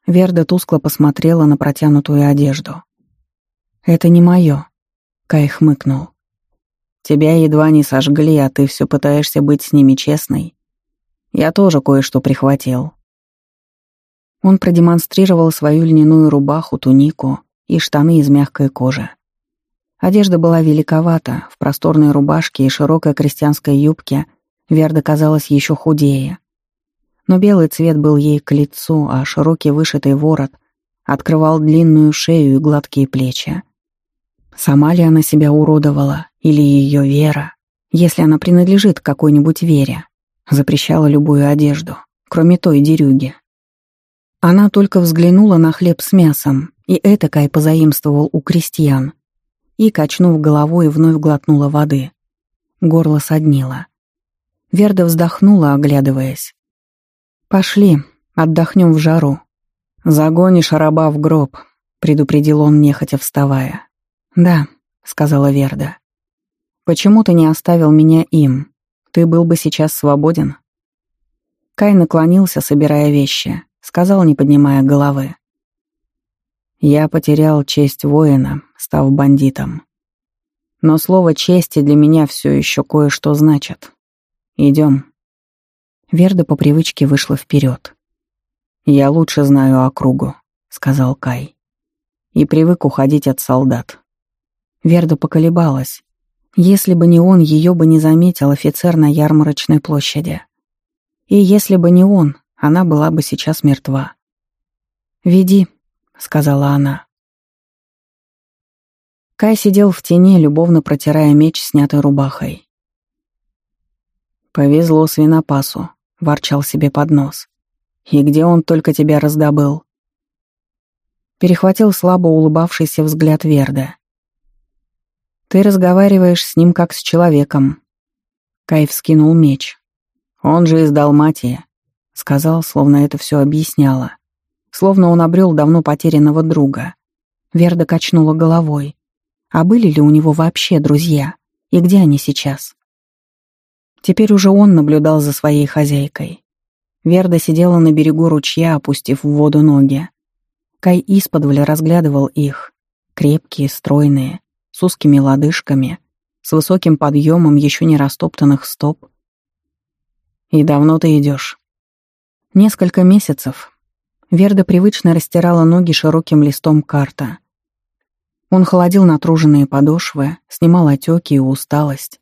Верда тускло посмотрела на протянутую одежду. «Это не мое», — Кай хмыкнул. «Тебя едва не сожгли, а ты все пытаешься быть с ними честной. Я тоже кое-что прихватил». Он продемонстрировал свою льняную рубаху, тунику и штаны из мягкой кожи. Одежда была великовата, в просторной рубашке и широкой крестьянской юбке Верда казалась еще худее но белый цвет был ей к лицу, а широкий вышитый ворот открывал длинную шею и гладкие плечи. Сама ли она себя уродовала, или ее вера, если она принадлежит какой-нибудь вере, запрещала любую одежду, кроме той дерюги. Она только взглянула на хлеб с мясом, и это Кай позаимствовал у крестьян, и, качнув головой, вновь глотнула воды. Горло соднило. Верда вздохнула, оглядываясь. «Пошли, отдохнем в жару. Загонишь раба в гроб», — предупредил он, нехотя вставая. «Да», — сказала Верда. «Почему ты не оставил меня им? Ты был бы сейчас свободен?» Кай наклонился, собирая вещи, сказал, не поднимая головы. «Я потерял честь воина, став бандитом. Но слово «чести» для меня все еще кое-что значит. Идем. Верда по привычке вышла вперед. «Я лучше знаю округу», — сказал Кай. «И привык уходить от солдат». Верда поколебалась. Если бы не он, ее бы не заметил офицер на ярмарочной площади. И если бы не он, она была бы сейчас мертва. «Веди», сказала она. Кай сидел в тени, любовно протирая меч, снятой рубахой. «Повезло свинопасу», — ворчал себе под нос. «И где он только тебя раздобыл?» Перехватил слабо улыбавшийся взгляд Верда. «Ты разговариваешь с ним как с человеком». Кай вскинул меч. «Он же из Далматии», — сказал, словно это все объясняло. Словно он обрел давно потерянного друга. Верда качнула головой. А были ли у него вообще друзья? И где они сейчас? Теперь уже он наблюдал за своей хозяйкой. Верда сидела на берегу ручья, опустив в воду ноги. Кай исподволь разглядывал их. Крепкие, стройные, с узкими лодыжками, с высоким подъемом еще не растоптанных стоп. «И давно ты идешь?» «Несколько месяцев». Верда привычно растирала ноги широким листом карта. Он холодил натруженные подошвы, снимал отеки и усталость.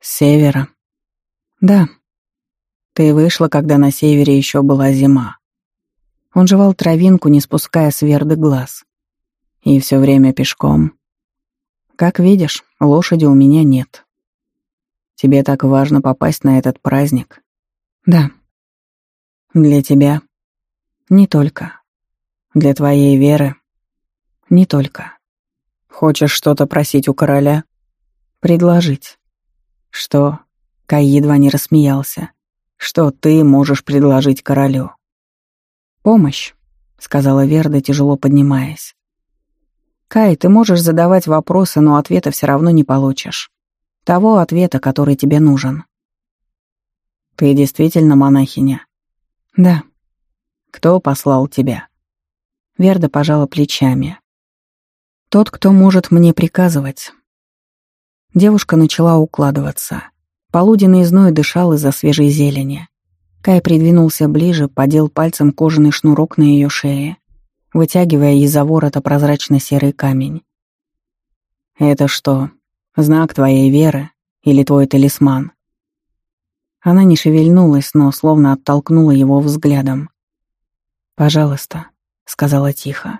«С севера». «Да». «Ты вышла, когда на севере еще была зима». Он жевал травинку, не спуская с Верды глаз. «И все время пешком». «Как видишь, лошади у меня нет». «Тебе так важно попасть на этот праздник?» «Да». «Для тебя?» «Не только». «Для твоей веры?» «Не только». Хочешь что-то просить у короля? Предложить. Что? Кай едва не рассмеялся. Что ты можешь предложить королю? Помощь, сказала Верда, тяжело поднимаясь. Кай, ты можешь задавать вопросы, но ответа все равно не получишь. Того ответа, который тебе нужен. Ты действительно монахиня? Да. Кто послал тебя? Верда пожала плечами. Тот, кто может мне приказывать. Девушка начала укладываться. Полуденный зной дышал из-за свежей зелени. Кай придвинулся ближе, подел пальцем кожаный шнурок на ее шее, вытягивая из-за ворота прозрачно-серый камень. «Это что, знак твоей веры или твой талисман?» Она не шевельнулась, но словно оттолкнула его взглядом. «Пожалуйста», — сказала тихо.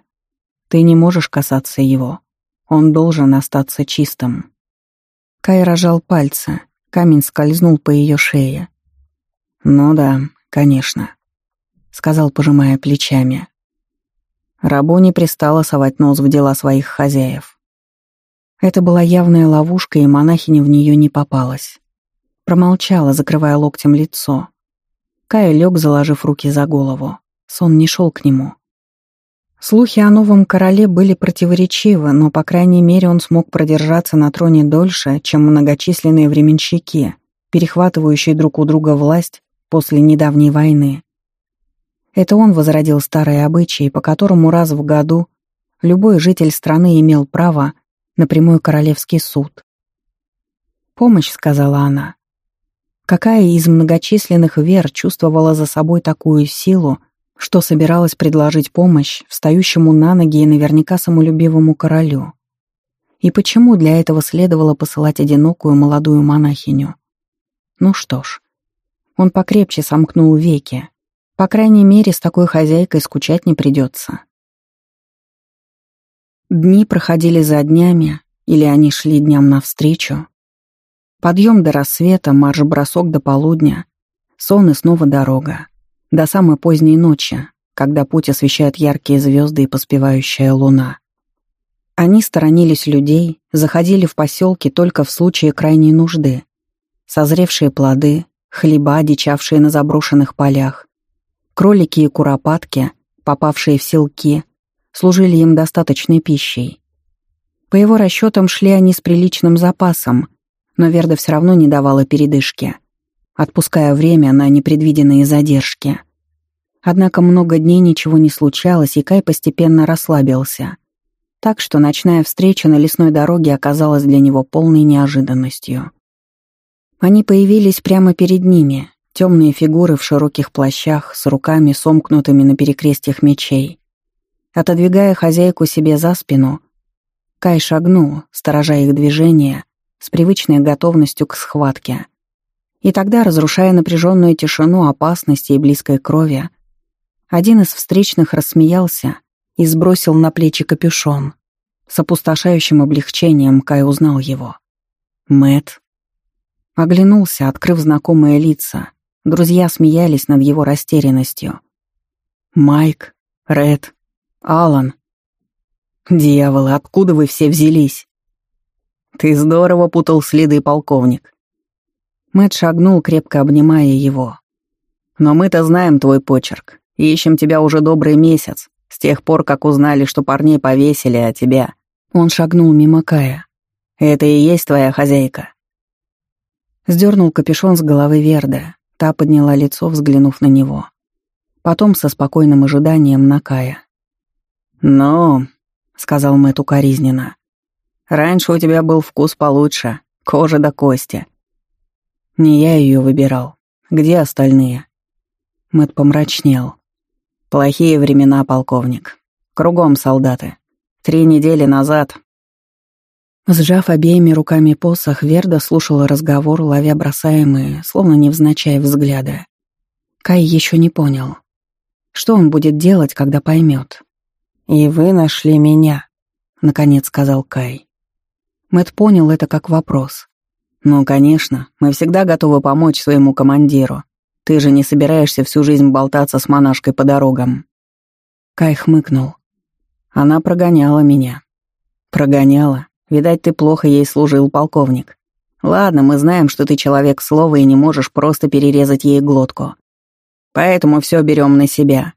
Ты не можешь касаться его. Он должен остаться чистым. Кай рожал пальцы. Камень скользнул по ее шее. «Ну да, конечно», — сказал, пожимая плечами. Рабу не пристало совать нос в дела своих хозяев. Это была явная ловушка, и монахиня в нее не попалась. Промолчала, закрывая локтем лицо. Кай лег, заложив руки за голову. Сон не шел к нему. Слухи о новом короле были противоречивы, но, по крайней мере, он смог продержаться на троне дольше, чем многочисленные временщики, перехватывающие друг у друга власть после недавней войны. Это он возродил старые обычаи, по которому раз в году любой житель страны имел право на прямой королевский суд. «Помощь», — сказала она. Какая из многочисленных вер чувствовала за собой такую силу, что собиралась предложить помощь встающему на ноги и наверняка самолюбивому королю. И почему для этого следовало посылать одинокую молодую монахиню? Ну что ж, он покрепче сомкнул веки. По крайней мере, с такой хозяйкой скучать не придется. Дни проходили за днями, или они шли дням навстречу. Подъем до рассвета, марш-бросок до полудня, сон и снова дорога до самой поздней ночи, когда путь освещают яркие звезды и поспевающая луна. Они сторонились людей, заходили в поселки только в случае крайней нужды. Созревшие плоды, хлеба, дичавшие на заброшенных полях, кролики и куропатки, попавшие в селки, служили им достаточной пищей. По его расчетам шли они с приличным запасом, но Верда все равно не давала передышки — отпуская время на непредвиденные задержки. Однако много дней ничего не случалось, и Кай постепенно расслабился. Так что ночная встреча на лесной дороге оказалась для него полной неожиданностью. Они появились прямо перед ними, темные фигуры в широких плащах с руками, сомкнутыми на перекрестьях мечей. Отодвигая хозяйку себе за спину, Кай шагнул, сторожа их движения, с привычной готовностью к схватке — и тогда, разрушая напряженную тишину опасности и близкой крови, один из встречных рассмеялся и сбросил на плечи капюшон. С опустошающим облегчением Кай узнал его. Мэт. Оглянулся, открыв знакомые лица. Друзья смеялись над его растерянностью. Майк, Ред, Алан. Дьяволы, откуда вы все взялись? Ты здорово путал следы, полковник. Мэт шагнул, крепко обнимая его. Но мы-то знаем твой почерк и ищем тебя уже добрый месяц, с тех пор, как узнали, что парней повесили, а тебя. Он шагнул мимо Кая. Это и есть твоя хозяйка. Сдернул капюшон с головы Верда. Та подняла лицо, взглянув на него. Потом со спокойным ожиданием на Кая. «Ну», — сказал Мэтт укоризненно, — «раньше у тебя был вкус получше, кожа до кости». «Не я ее выбирал. Где остальные?» Мэтт помрачнел. «Плохие времена, полковник. Кругом солдаты. Три недели назад Сжав обеими руками посох, Верда слушала разговор, ловя бросаемые, словно невзначай взгляды. Кай еще не понял. Что он будет делать, когда поймет? «И вы нашли меня», — наконец сказал Кай. Мэт понял это как вопрос. «Ну, конечно, мы всегда готовы помочь своему командиру. Ты же не собираешься всю жизнь болтаться с монашкой по дорогам». Кай хмыкнул. «Она прогоняла меня». «Прогоняла? Видать, ты плохо ей служил, полковник. Ладно, мы знаем, что ты человек слова и не можешь просто перерезать ей глотку. Поэтому все берем на себя.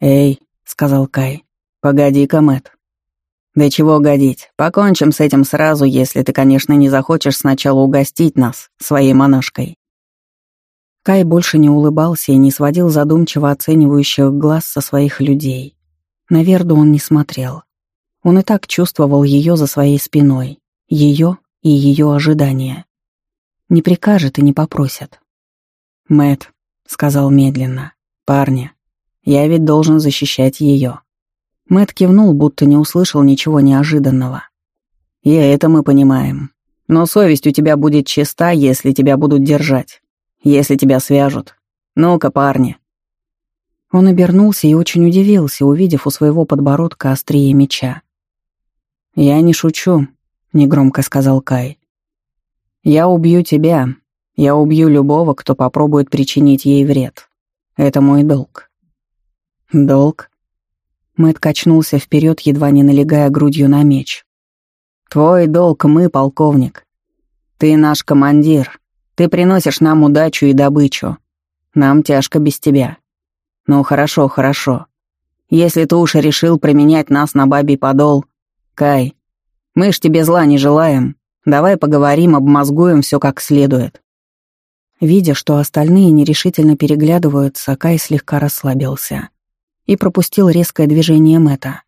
Эй, сказал Кай. Погоди-ка, Мэтт. Да чего годить? Покончим с этим сразу, если ты, конечно, не захочешь сначала угостить нас своей монашкой. Кай больше не улыбался и не сводил задумчиво оценивающих глаз со своих людей. На Верду он не смотрел. Он и так чувствовал ее за своей спиной, ее и ее ожидания. Не прикажет и не попросят. Мэт, сказал медленно, парни, я ведь должен защищать ее. Мэт кивнул, будто не услышал ничего неожиданного. И это мы понимаем. Но совесть у тебя будет чиста, если тебя будут держать. Если тебя свяжут. Ну-ка, парни. Он обернулся и очень удивился, увидев у своего подбородка острие меча. «Я не шучу», — негромко сказал Кай. «Я убью тебя. Я убью любого, кто попробует причинить ей вред. Это мой долг». «Долг?» Мэт качнулся вперед, едва не налегая грудью на меч. «Твой долг мы, полковник. Ты наш командир. Ты приносишь нам удачу и добычу. Нам тяжко без тебя. Ну хорошо, хорошо. Если ты уж решил променять нас на бабий подол, Кай, мы ж тебе зла не желаем. Давай поговорим, обмозгуем все как следует». Видя, что остальные нерешительно переглядываются, Кай слегка расслабился и пропустил резкое движение Мэта.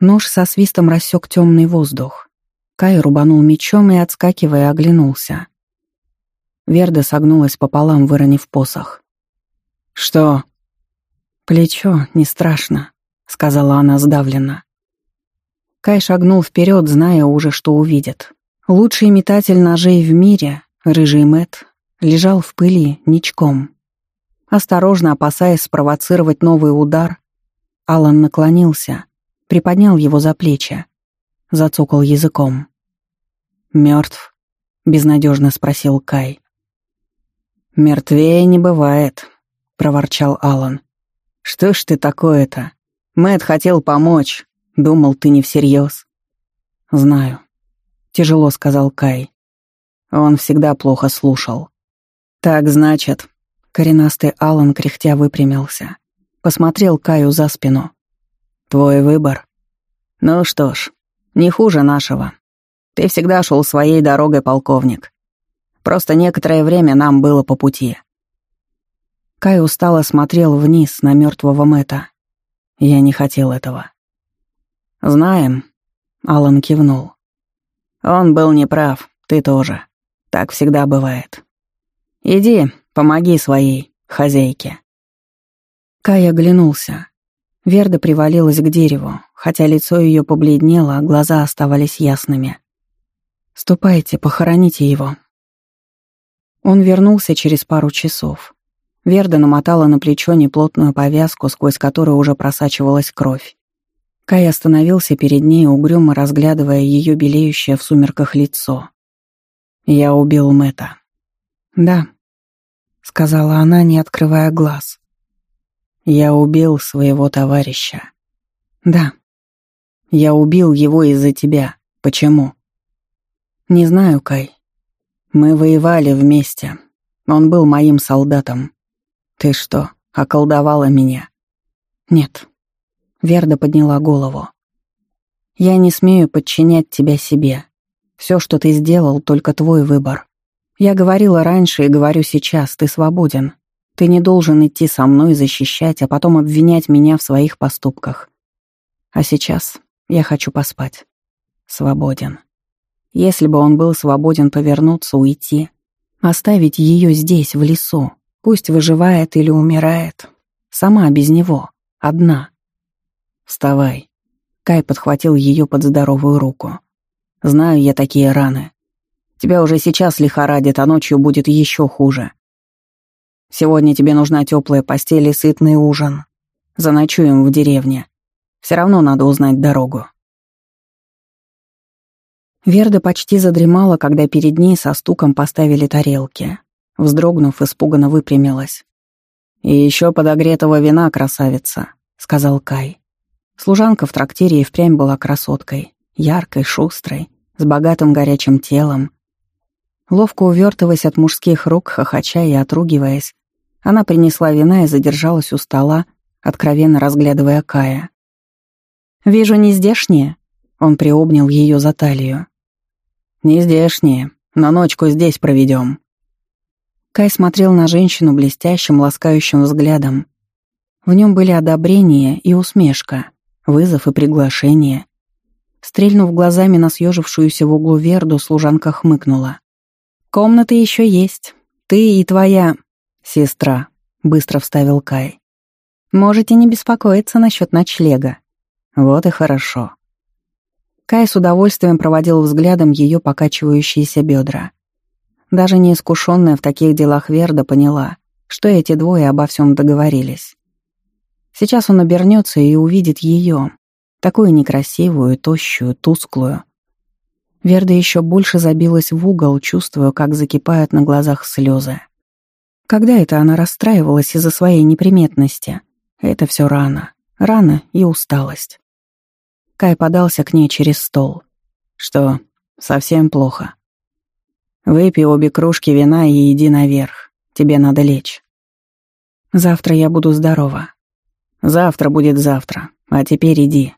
Нож со свистом рассек темный воздух. Кай рубанул мечом и, отскакивая, оглянулся. Верда согнулась пополам, выронив посох. «Что?» «Плечо, не страшно», — сказала она сдавленно. Кай шагнул вперед, зная уже, что увидит. Лучший метатель ножей в мире, рыжий Мэт, лежал в пыли ничком. Осторожно опасаясь спровоцировать новый удар, Алан наклонился, приподнял его за плечи, зацокал языком. Мертв? безнадежно спросил Кай. Мертвее не бывает, проворчал Алан. Что ж ты такое-то? Мэт хотел помочь, Думал, ты не всерьез. Знаю. Тяжело сказал Кай. Он всегда плохо слушал. Так значит, коренастый Алан кряхтя выпрямился. Посмотрел Каю за спину. Твой выбор. Ну что ж, не хуже нашего. Ты всегда шел своей дорогой, полковник. Просто некоторое время нам было по пути. Кай устало смотрел вниз на мертвого Мэта. Я не хотел этого. «Знаем», — Алан кивнул. «Он был неправ, ты тоже. Так всегда бывает. Иди, помоги своей хозяйке». Кай оглянулся. Верда привалилась к дереву, хотя лицо ее побледнело, а глаза оставались ясными. «Ступайте, похороните его». Он вернулся через пару часов. Верда намотала на плечо неплотную повязку, сквозь которую уже просачивалась кровь. Кай остановился перед ней, угрюмо разглядывая ее белеющее в сумерках лицо. «Я убил Мэтта». «Да», — сказала она, не открывая глаз. «Я убил своего товарища». «Да». «Я убил его из-за тебя. Почему?» «Не знаю, Кай. Мы воевали вместе. Он был моим солдатом. Ты что, околдовала меня?» «Нет». Верда подняла голову. «Я не смею подчинять тебя себе. Все, что ты сделал, только твой выбор. Я говорила раньше и говорю сейчас, ты свободен. Ты не должен идти со мной защищать, а потом обвинять меня в своих поступках. А сейчас я хочу поспать. Свободен. Если бы он был свободен повернуться, уйти, оставить ее здесь, в лесу, пусть выживает или умирает, сама без него, одна. «Вставай». Кай подхватил ее под здоровую руку. «Знаю я такие раны. Тебя уже сейчас лихорадит, а ночью будет еще хуже. Сегодня тебе нужна теплая постель и сытный ужин. Заночуем в деревне. Все равно надо узнать дорогу». Верда почти задремала, когда перед ней со стуком поставили тарелки. Вздрогнув, испуганно выпрямилась. «И еще подогретого вина, красавица», — сказал Кай. Служанка в трактире и впрямь была красоткой, яркой, шустрой, с богатым горячим телом. Ловко увертываясь от мужских рук, хохоча и отругиваясь, она принесла вина и задержалась у стола, откровенно разглядывая Кая. «Вижу, не здешние?» Он приобнял ее за талию. «Не здешние, но ночку здесь проведем». Кай смотрел на женщину блестящим, ласкающим взглядом. В нем были одобрение и усмешка вызов и приглашение. Стрельнув глазами на съежившуюся в углу Верду, служанка хмыкнула. «Комната еще есть. Ты и твоя... сестра», — быстро вставил Кай. «Можете не беспокоиться насчет ночлега». «Вот и хорошо». Кай с удовольствием проводил взглядом ее покачивающиеся бедра. Даже неискушенная в таких делах Верда поняла, что эти двое обо всем договорились. Сейчас он обернется и увидит ее, такую некрасивую, тощую, тусклую. Верда еще больше забилась в угол, чувствуя, как закипают на глазах слезы. Когда это она расстраивалась из-за своей неприметности? Это все рано. Рано и усталость. Кай подался к ней через стол. Что, совсем плохо? Выпей обе кружки вина и иди наверх. Тебе надо лечь. Завтра я буду здорова. Завтра будет завтра, а теперь иди».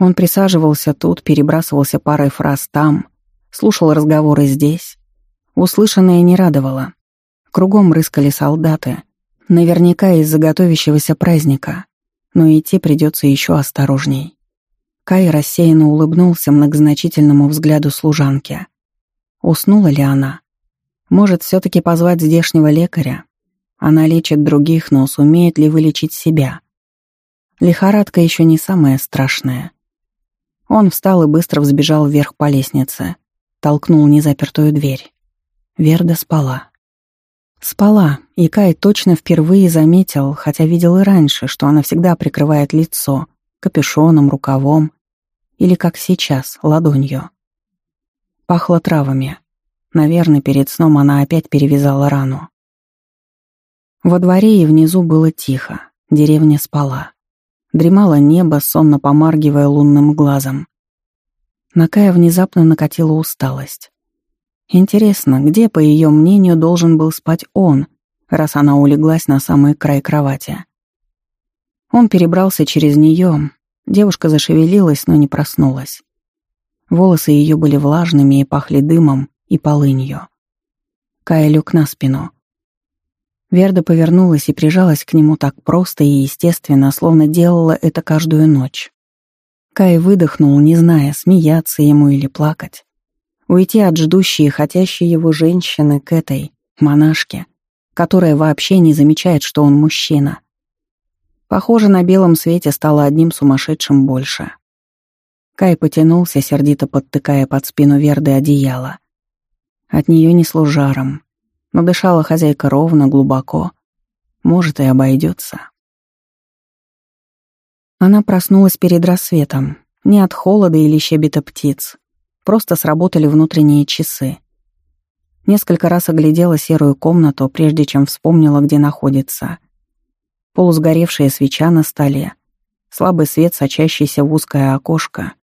Он присаживался тут, перебрасывался парой фраз там, слушал разговоры здесь. Услышанное не радовало. Кругом рыскали солдаты, наверняка из-за готовящегося праздника, но идти придется еще осторожней. Кай рассеянно улыбнулся многозначительному взгляду служанки. Уснула ли она? Может, все-таки позвать здешнего лекаря? Она лечит других, но сумеет ли вылечить себя? Лихорадка еще не самое страшное. Он встал и быстро взбежал вверх по лестнице, толкнул незапертую дверь. Верда спала. Спала, и Кай точно впервые заметил, хотя видел и раньше, что она всегда прикрывает лицо капюшоном, рукавом или, как сейчас, ладонью. Пахло травами. Наверное, перед сном она опять перевязала рану. Во дворе и внизу было тихо, деревня спала. Дремало небо, сонно помаргивая лунным глазом. На Кая внезапно накатила усталость. Интересно, где, по ее мнению, должен был спать он, раз она улеглась на самый край кровати? Он перебрался через нее. Девушка зашевелилась, но не проснулась. Волосы ее были влажными и пахли дымом и полынью. Кая лег на спину. Верда повернулась и прижалась к нему так просто и естественно, словно делала это каждую ночь. Кай выдохнул, не зная, смеяться ему или плакать. Уйти от ждущей и хотящей его женщины к этой, монашке, которая вообще не замечает, что он мужчина. Похоже, на белом свете стало одним сумасшедшим больше. Кай потянулся, сердито подтыкая под спину Верды одеяло. От нее несло жаром, но дышала хозяйка ровно, глубоко. Может, и обойдется. Она проснулась перед рассветом, не от холода или щебета птиц. Просто сработали внутренние часы. Несколько раз оглядела серую комнату, прежде чем вспомнила, где находится. Полусгоревшая свеча на столе, слабый свет, сочащийся в узкое окошко,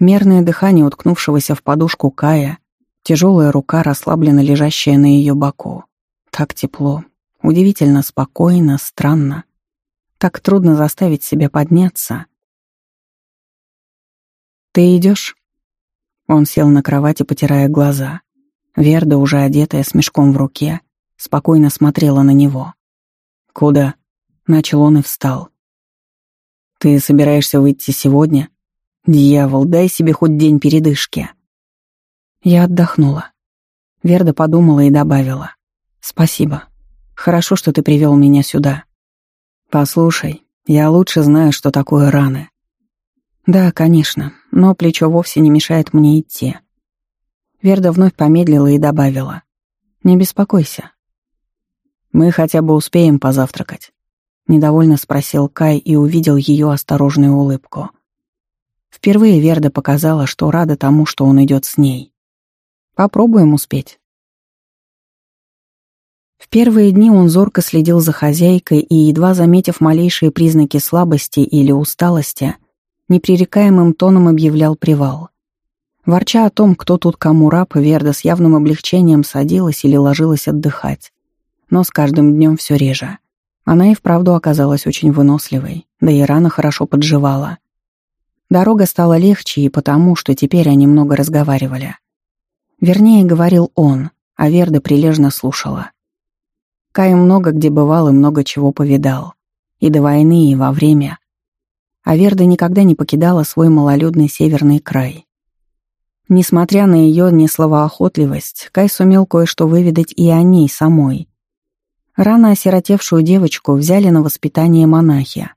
мерное дыхание уткнувшегося в подушку Кая, тяжелая рука, расслабленно лежащая на ее боку. Так тепло, удивительно спокойно, странно. Так трудно заставить себя подняться. «Ты идешь? Он сел на кровати, потирая глаза. Верда, уже одетая, с мешком в руке, спокойно смотрела на него. «Куда?» — начал он и встал. «Ты собираешься выйти сегодня? Дьявол, дай себе хоть день передышки». Я отдохнула. Верда подумала и добавила. «Спасибо. Хорошо, что ты привел меня сюда. Послушай, я лучше знаю, что такое раны. Да, конечно, но плечо вовсе не мешает мне идти. Верда вновь помедлила и добавила. «Не беспокойся. Мы хотя бы успеем позавтракать». Недовольно спросил Кай и увидел ее осторожную улыбку. Впервые Верда показала, что рада тому, что он идет с ней. «Попробуем успеть». В первые дни он зорко следил за хозяйкой и, едва заметив малейшие признаки слабости или усталости, непререкаемым тоном объявлял привал. Ворча о том, кто тут кому раб, Верда с явным облегчением садилась или ложилась отдыхать. Но с каждым днем все реже. Она и вправду оказалась очень выносливой, да и рано хорошо подживала. Дорога стала легче и потому, что теперь они много разговаривали. Вернее, говорил он, а Верда прилежно слушала. Кай много где бывал и много чего повидал. И до войны, и во время. А Верда никогда не покидала свой малолюдный северный край. Несмотря на ее несловоохотливость, Кай сумел кое-что выведать и о ней самой. Рано осиротевшую девочку взяли на воспитание монахи.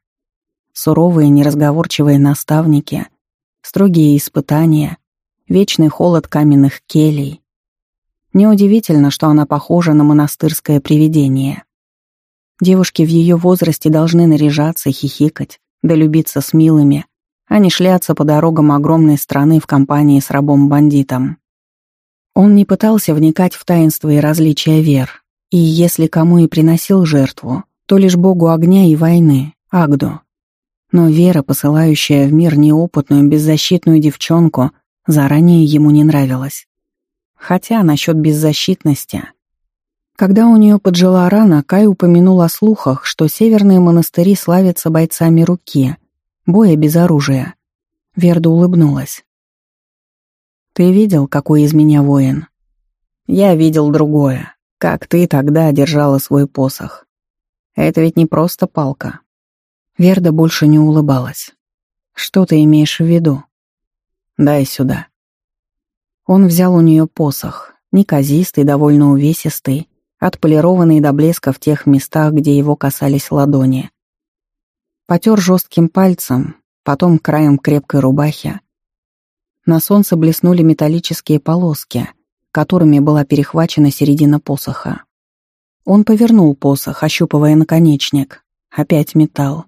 Суровые, неразговорчивые наставники, строгие испытания, вечный холод каменных келей. Неудивительно, что она похожа на монастырское привидение. Девушки в ее возрасте должны наряжаться, хихикать, да любиться с милыми, а не шляться по дорогам огромной страны в компании с рабом-бандитом. Он не пытался вникать в таинство и различия вер, и если кому и приносил жертву, то лишь богу огня и войны, Агду. Но вера, посылающая в мир неопытную, беззащитную девчонку, заранее ему не нравилась. Хотя насчет беззащитности... Когда у нее поджила рана, Кай упомянул о слухах, что северные монастыри славятся бойцами руки — Боя без оружия. Верда улыбнулась. «Ты видел, какой из меня воин?» «Я видел другое. Как ты тогда держала свой посох. Это ведь не просто палка». Верда больше не улыбалась. «Что ты имеешь в виду?» «Дай сюда». Он взял у нее посох, неказистый, довольно увесистый, отполированный до блеска в тех местах, где его касались ладони. Потер жестким пальцем, потом краем крепкой рубахи. На солнце блеснули металлические полоски, которыми была перехвачена середина посоха. Он повернул посох, ощупывая наконечник. Опять металл.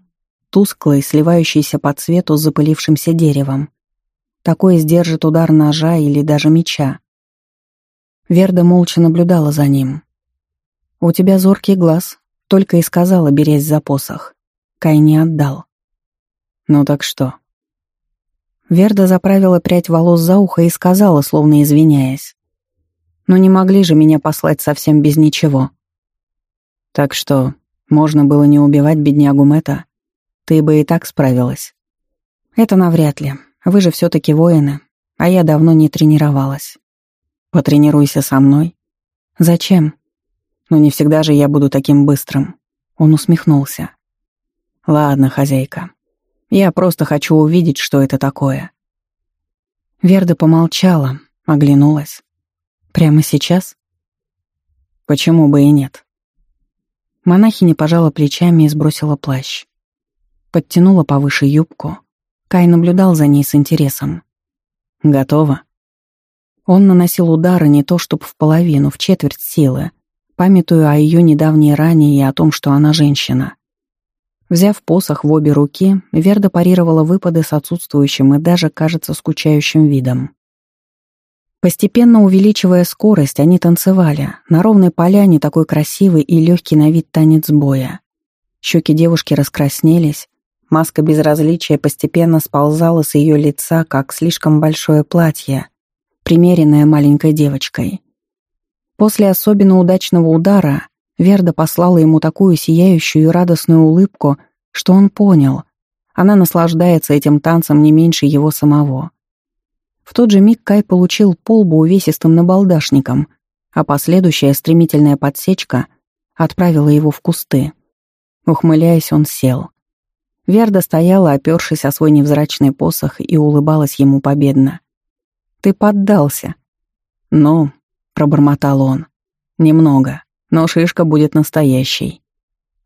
Тусклый, сливающийся по цвету с запылившимся деревом. Такое сдержит удар ножа или даже меча. Верда молча наблюдала за ним. «У тебя зоркий глаз», — только и сказала, берясь за посох. Кай не отдал. «Ну так что?» Верда заправила прядь волос за ухо и сказала, словно извиняясь. «Ну не могли же меня послать совсем без ничего». «Так что, можно было не убивать беднягу Мэтта? Ты бы и так справилась». «Это навряд ли. Вы же все таки воины, а я давно не тренировалась». «Потренируйся со мной». «Зачем?» «Ну не всегда же я буду таким быстрым». Он усмехнулся. «Ладно, хозяйка. Я просто хочу увидеть, что это такое». Верда помолчала, оглянулась. «Прямо сейчас?» «Почему бы и нет?» Монахиня пожала плечами и сбросила плащ. Подтянула повыше юбку. Кай наблюдал за ней с интересом. «Готово?» Он наносил удары не то чтоб в половину, в четверть силы, памятуя о ее недавней ране и о том, что она женщина. Взяв посох в обе руки, Верда парировала выпады с отсутствующим и даже, кажется, скучающим видом. Постепенно увеличивая скорость, они танцевали. На ровной поляне такой красивый и легкий на вид танец боя. Щеки девушки раскраснелись, маска безразличия постепенно сползала с ее лица, как слишком большое платье, примеренное маленькой девочкой. После особенно удачного удара Верда послала ему такую сияющую и радостную улыбку, что он понял. Она наслаждается этим танцем не меньше его самого. В тот же миг Кай получил полбу увесистым набалдашником, а последующая стремительная подсечка отправила его в кусты. Ухмыляясь, он сел. Верда стояла, опёршись о свой невзрачный посох, и улыбалась ему победно. «Ты поддался». «Ну», — пробормотал он, — «немного» но шишка будет настоящей.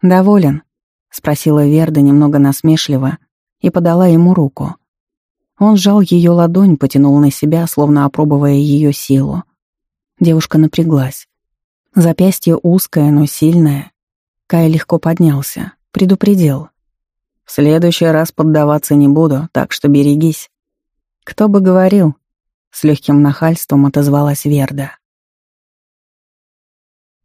«Доволен?» — спросила Верда немного насмешливо и подала ему руку. Он сжал ее ладонь, потянул на себя, словно опробуя ее силу. Девушка напряглась. Запястье узкое, но сильное. Кай легко поднялся, предупредил. «В следующий раз поддаваться не буду, так что берегись». «Кто бы говорил?» — с легким нахальством отозвалась Верда.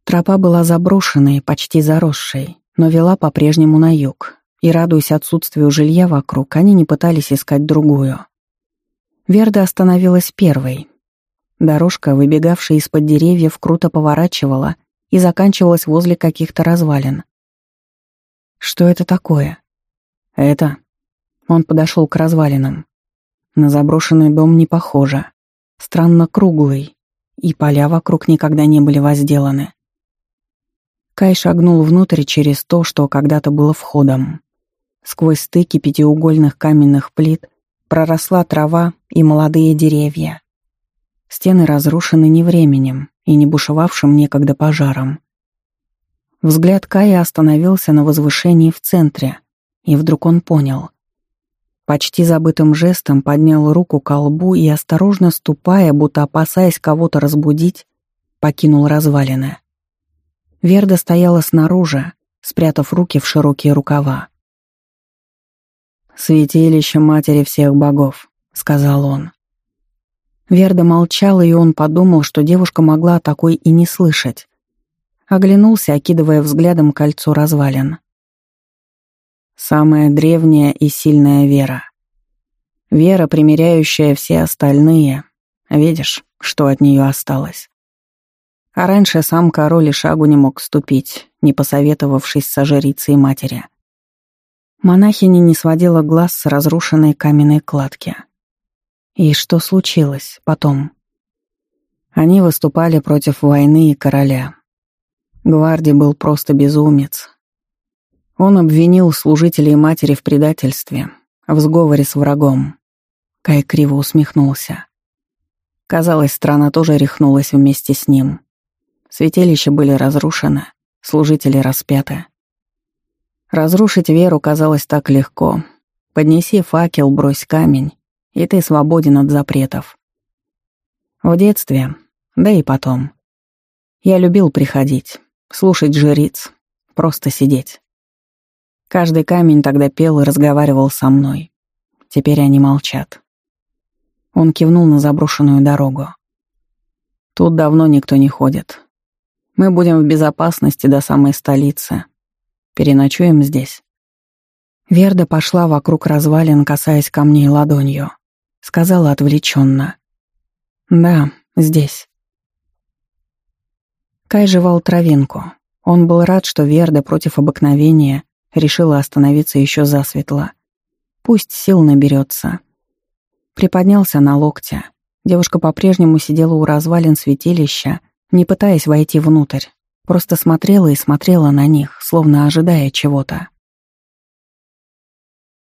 Тропа была заброшенной, почти заросшей, но вела по-прежнему на юг, и, радуясь отсутствию жилья вокруг, они не пытались искать другую. Верда остановилась первой. Дорожка, выбегавшая из-под деревьев, круто поворачивала и заканчивалась возле каких-то развалин. «Что это такое?» «Это...» Он подошел к развалинам. На заброшенный дом не похоже. Странно круглый, и поля вокруг никогда не были возделаны. Кай шагнул внутрь через то, что когда-то было входом. Сквозь стыки пятиугольных каменных плит проросла трава и молодые деревья. Стены разрушены не временем и не бушевавшим некогда пожаром. Взгляд Кая остановился на возвышении в центре, и вдруг он понял. Почти забытым жестом поднял руку к колбу и, осторожно ступая, будто опасаясь кого-то разбудить, покинул развалины. Верда стояла снаружи, спрятав руки в широкие рукава. «Святилище Матери всех богов», — сказал он. Верда молчала, и он подумал, что девушка могла такой и не слышать. Оглянулся, окидывая взглядом кольцо развалин. Самая древняя и сильная вера. Вера, примиряющая все остальные. Видишь, что от нее осталось? А раньше сам король и шагу не мог ступить, не посоветовавшись со жрицей матери. Монахиня не сводила глаз с разрушенной каменной кладки. И что случилось потом? Они выступали против войны и короля. Гварди был просто безумец. Он обвинил служителей матери в предательстве, в сговоре с врагом. Кай криво усмехнулся. Казалось, страна тоже рехнулась вместе с ним. Святилища были разрушены, служители распяты. Разрушить веру казалось так легко. Поднеси факел, брось камень, и ты свободен от запретов. В детстве, да и потом. Я любил приходить, слушать жриц, просто сидеть. Каждый камень тогда пел и разговаривал со мной. Теперь они молчат. Он кивнул на заброшенную дорогу. Тут давно никто не ходит. Мы будем в безопасности до самой столицы. Переночуем здесь». Верда пошла вокруг развалин, касаясь камней ладонью. Сказала отвлеченно. «Да, здесь». Кай жевал травинку. Он был рад, что Верда против обыкновения решила остановиться еще засветло. Пусть сил наберется. Приподнялся на локте. Девушка по-прежнему сидела у развалин святилища, не пытаясь войти внутрь, просто смотрела и смотрела на них, словно ожидая чего-то.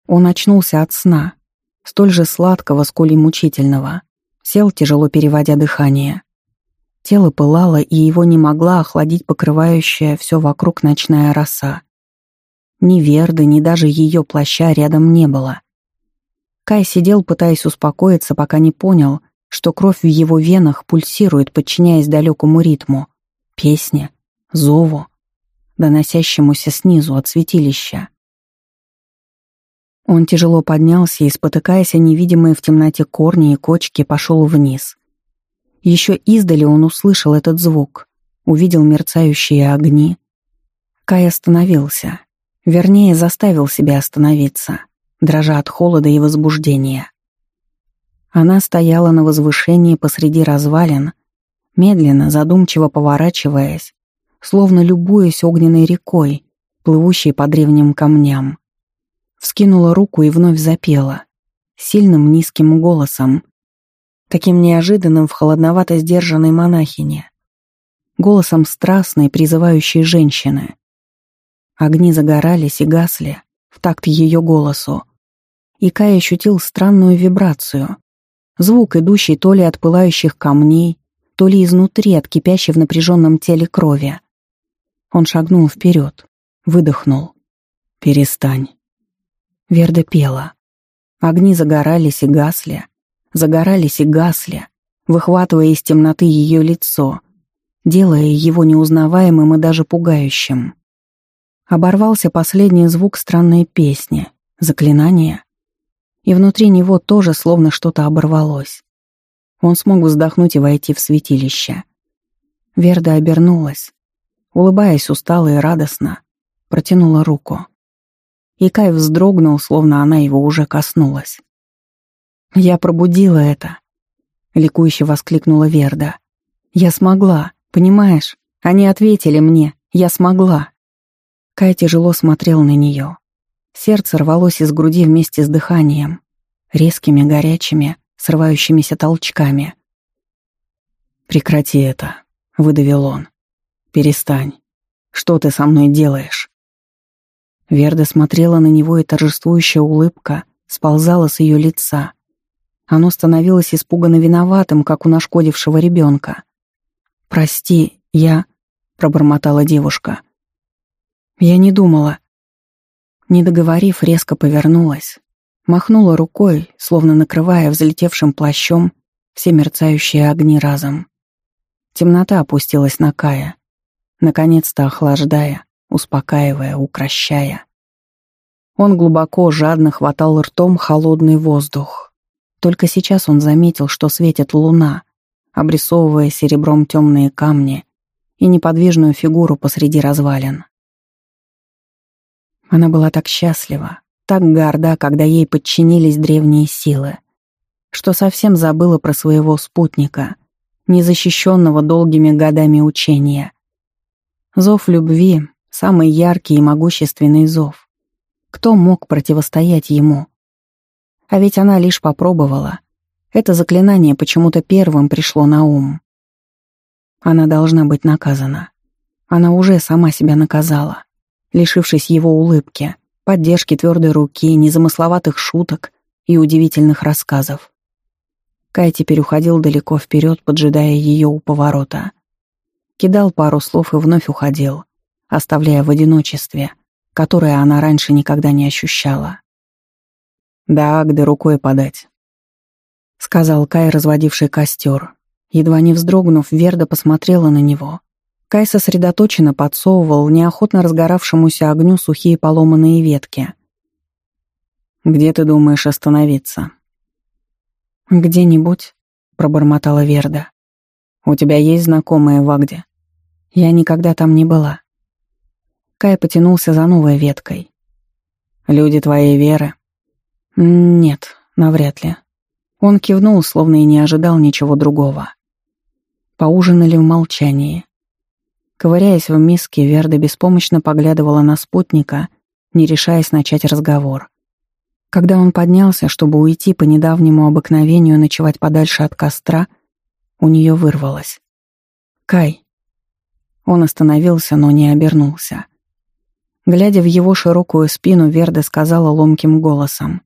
Он очнулся от сна, столь же сладкого, сколь и мучительного. Сел, тяжело переводя дыхание. Тело пылало, и его не могла охладить покрывающая все вокруг ночная роса. Ни Верды, ни даже ее плаща рядом не было. Кай сидел, пытаясь успокоиться, пока не понял, что кровь в его венах пульсирует, подчиняясь далекому ритму, песне, зову, доносящемуся снизу от святилища. Он тяжело поднялся и, спотыкаясь о невидимые в темноте корни и кочки, пошел вниз. Еще издали он услышал этот звук, увидел мерцающие огни. Кай остановился. Вернее, заставил себя остановиться, дрожа от холода и возбуждения. Она стояла на возвышении посреди развалин, медленно, задумчиво поворачиваясь, словно любуясь огненной рекой, плывущей по древним камням. Вскинула руку и вновь запела, сильным низким голосом, таким неожиданным в холодновато сдержанной монахине, голосом страстной, призывающей женщины. Огни загорались и гасли в такт ее голосу, и Кай ощутил странную вибрацию, звук, идущий то ли от пылающих камней, то ли изнутри от кипящей в напряженном теле крови. Он шагнул вперед, выдохнул. «Перестань». Верда пела. Огни загорались и гасли, загорались и гасли, выхватывая из темноты ее лицо, делая его неузнаваемым и даже пугающим. Оборвался последний звук странной песни, заклинания, и внутри него тоже словно что-то оборвалось. Он смог вздохнуть и войти в святилище. Верда обернулась, улыбаясь устало и радостно, протянула руку. И Кай вздрогнул, словно она его уже коснулась. «Я пробудила это», — ликующе воскликнула Верда. «Я смогла, понимаешь? Они ответили мне, я смогла». Кай тяжело смотрел на нее. Сердце рвалось из груди вместе с дыханием, резкими, горячими, срывающимися толчками. «Прекрати это», — выдавил он. «Перестань. Что ты со мной делаешь?» Верда смотрела на него, и торжествующая улыбка сползала с ее лица. Оно становилось испуганно виноватым, как у нашкодившего ребенка. «Прости, я...» — пробормотала девушка. «Я не думала». Не договорив, резко повернулась, махнула рукой, словно накрывая взлетевшим плащом все мерцающие огни разом. Темнота опустилась на Кая, наконец-то охлаждая, успокаивая, укращая. Он глубоко, жадно хватал ртом холодный воздух. Только сейчас он заметил, что светит луна, обрисовывая серебром темные камни и неподвижную фигуру посреди развалин. Она была так счастлива, так горда, когда ей подчинились древние силы, что совсем забыла про своего спутника, незащищенного долгими годами учения. Зов любви — самый яркий и могущественный зов. Кто мог противостоять ему? А ведь она лишь попробовала. Это заклинание почему-то первым пришло на ум. Она должна быть наказана. Она уже сама себя наказала, лишившись его улыбки — поддержки твердой руки, незамысловатых шуток и удивительных рассказов. Кай теперь уходил далеко вперед, поджидая ее у поворота. Кидал пару слов и вновь уходил, оставляя в одиночестве, которое она раньше никогда не ощущала. «Да Агды рукой подать», — сказал Кай, разводивший костер. Едва не вздрогнув, Верда посмотрела на него, Кай сосредоточенно подсовывал неохотно разгоравшемуся огню сухие поломанные ветки. «Где ты думаешь остановиться?» «Где-нибудь», — пробормотала Верда. «У тебя есть знакомые в Агде?» «Я никогда там не была». Кай потянулся за новой веткой. «Люди твоей веры?» «Нет, навряд ли». Он кивнул, словно и не ожидал ничего другого. Поужинали в молчании. Ковыряясь в миске, Верда беспомощно поглядывала на спутника, не решаясь начать разговор. Когда он поднялся, чтобы уйти по недавнему обыкновению ночевать подальше от костра, у нее вырвалось. «Кай». Он остановился, но не обернулся. Глядя в его широкую спину, Верда сказала ломким голосом.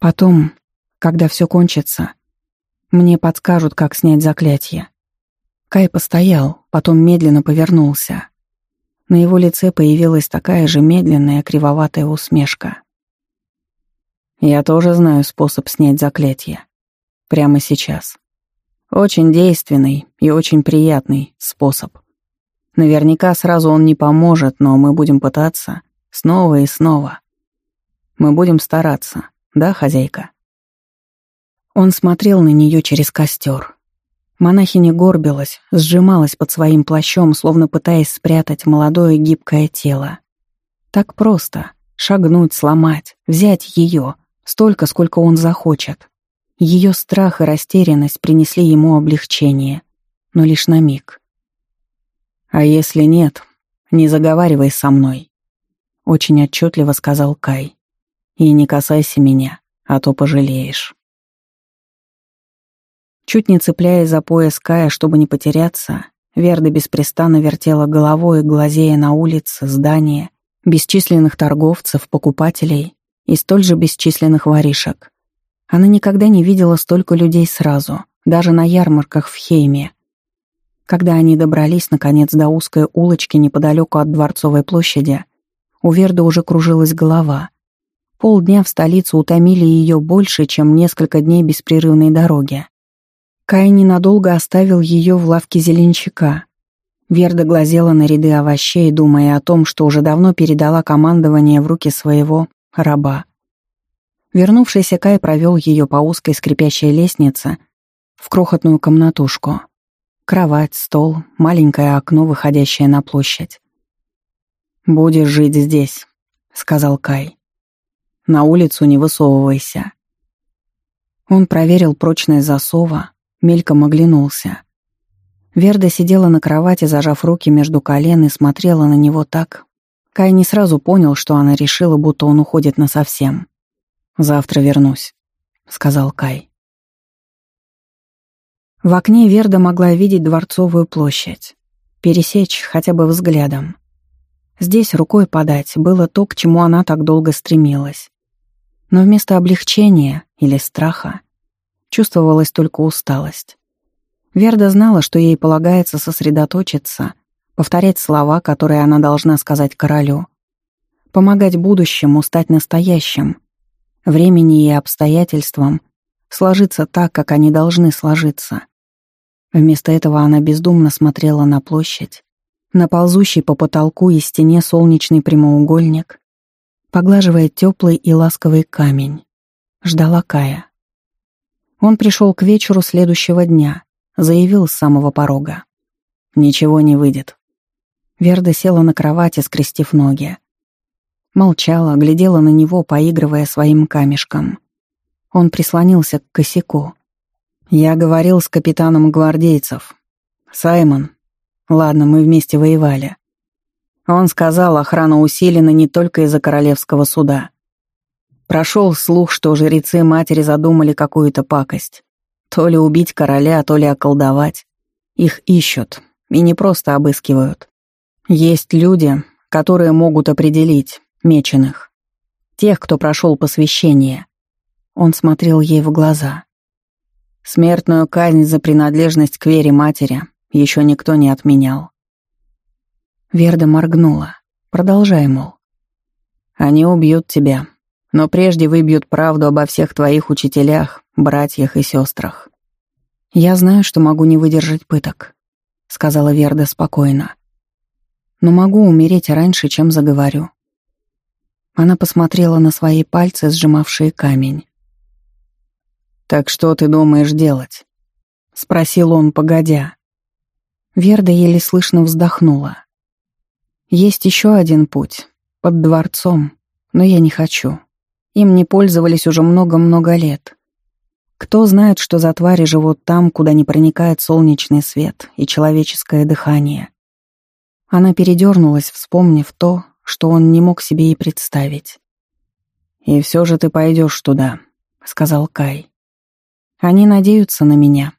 «Потом, когда все кончится, мне подскажут, как снять заклятие. Кай постоял, потом медленно повернулся. На его лице появилась такая же медленная кривоватая усмешка. «Я тоже знаю способ снять заклятие. Прямо сейчас. Очень действенный и очень приятный способ. Наверняка сразу он не поможет, но мы будем пытаться снова и снова. Мы будем стараться, да, хозяйка?» Он смотрел на нее через костер. Монахиня горбилась, сжималась под своим плащом, словно пытаясь спрятать молодое гибкое тело. Так просто — шагнуть, сломать, взять ее, столько, сколько он захочет. Ее страх и растерянность принесли ему облегчение, но лишь на миг. «А если нет, не заговаривай со мной», — очень отчетливо сказал Кай. «И не касайся меня, а то пожалеешь». Чуть не цепляясь за пояс Кая, чтобы не потеряться, Верда беспрестанно вертела головой, глазея на улицы, здания, бесчисленных торговцев, покупателей и столь же бесчисленных воришек. Она никогда не видела столько людей сразу, даже на ярмарках в Хейме. Когда они добрались, наконец, до узкой улочки неподалеку от Дворцовой площади, у Верды уже кружилась голова. Полдня в столицу утомили ее больше, чем несколько дней беспрерывной дороги. Кай ненадолго оставил ее в лавке зеленщика. Верда глазела на ряды овощей, думая о том, что уже давно передала командование в руки своего раба. Вернувшийся Кай провел ее по узкой скрипящей лестнице в крохотную комнатушку. Кровать, стол, маленькое окно, выходящее на площадь. «Будешь жить здесь», — сказал Кай. «На улицу не высовывайся». Он проверил прочность засова, мельком оглянулся. Верда сидела на кровати, зажав руки между колен и смотрела на него так. Кай не сразу понял, что она решила, будто он уходит насовсем. «Завтра вернусь», — сказал Кай. В окне Верда могла видеть Дворцовую площадь. Пересечь хотя бы взглядом. Здесь рукой подать было то, к чему она так долго стремилась. Но вместо облегчения или страха чувствовалась только усталость. Верда знала, что ей полагается сосредоточиться, повторять слова, которые она должна сказать королю, помогать будущему стать настоящим, времени и обстоятельствам сложиться так, как они должны сложиться. Вместо этого она бездумно смотрела на площадь, на ползущий по потолку и стене солнечный прямоугольник, поглаживая теплый и ласковый камень. Ждала Кая. Он пришел к вечеру следующего дня, заявил с самого порога. «Ничего не выйдет». Верда села на кровати, скрестив ноги. Молчала, глядела на него, поигрывая своим камешком. Он прислонился к косяку. «Я говорил с капитаном гвардейцев. Саймон. Ладно, мы вместе воевали. Он сказал, охрана усилена не только из-за королевского суда. Прошел слух, что жрецы матери задумали какую-то пакость. То ли убить короля, то ли околдовать. Их ищут, и не просто обыскивают. Есть люди, которые могут определить меченых. Тех, кто прошел посвящение. Он смотрел ей в глаза. Смертную казнь за принадлежность к вере матери еще никто не отменял. Верда моргнула. Продолжай, мол. Они убьют тебя, но прежде выбьют правду обо всех твоих учителях, братьях и сестрах. «Я знаю, что могу не выдержать пыток», — сказала Верда спокойно. «Но могу умереть раньше, чем заговорю». Она посмотрела на свои пальцы, сжимавшие камень. «Так что ты думаешь делать?» — спросил он, погодя. Верда еле слышно вздохнула. «Есть еще один путь, под дворцом, но я не хочу». Им не пользовались уже много-много лет. Кто знает, что за твари живут там, куда не проникает солнечный свет и человеческое дыхание. Она передернулась, вспомнив то, что он не мог себе и представить. «И все же ты пойдешь туда», — сказал Кай. «Они надеются на меня».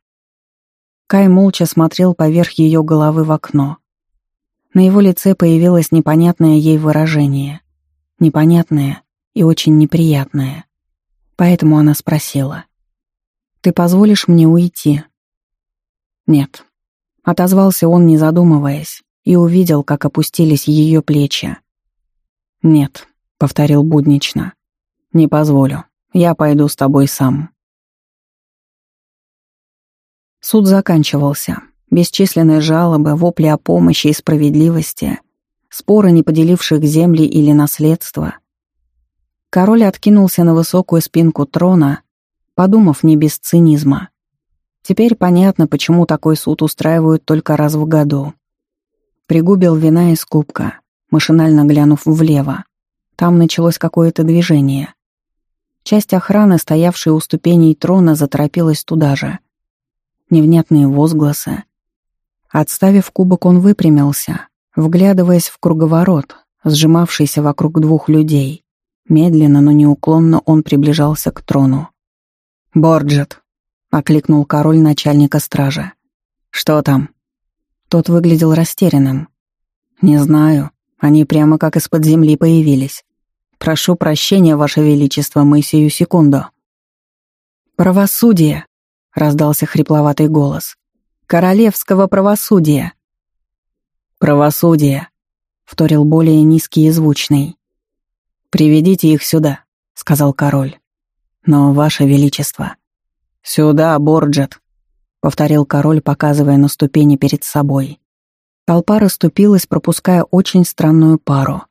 Кай молча смотрел поверх ее головы в окно. На его лице появилось непонятное ей выражение. Непонятное и очень неприятное. Поэтому она спросила. «Ты позволишь мне уйти?» «Нет». Отозвался он, не задумываясь, и увидел, как опустились ее плечи. «Нет», — повторил буднично. «Не позволю. Я пойду с тобой сам». Суд заканчивался. Бесчисленные жалобы, вопли о помощи и справедливости, споры, не поделивших земли или наследство, Король откинулся на высокую спинку трона, подумав не без цинизма. Теперь понятно, почему такой суд устраивают только раз в году. Пригубил вина из кубка, машинально глянув влево. Там началось какое-то движение. Часть охраны, стоявшей у ступеней трона, заторопилась туда же. Невнятные возгласы. Отставив кубок, он выпрямился, вглядываясь в круговорот, сжимавшийся вокруг двух людей. Медленно, но неуклонно он приближался к трону. «Борджет», — окликнул король начальника стражи. «Что там?» Тот выглядел растерянным. «Не знаю. Они прямо как из-под земли появились. Прошу прощения, Ваше Величество, мы сию секунду». «Правосудие!» — раздался хрипловатый голос. «Королевского правосудия!» «Правосудие!» — вторил более низкий и звучный. «Приведите их сюда», — сказал король. «Но, Ваше Величество...» «Сюда, Борджет», — повторил король, показывая на ступени перед собой. Толпа расступилась, пропуская очень странную пару.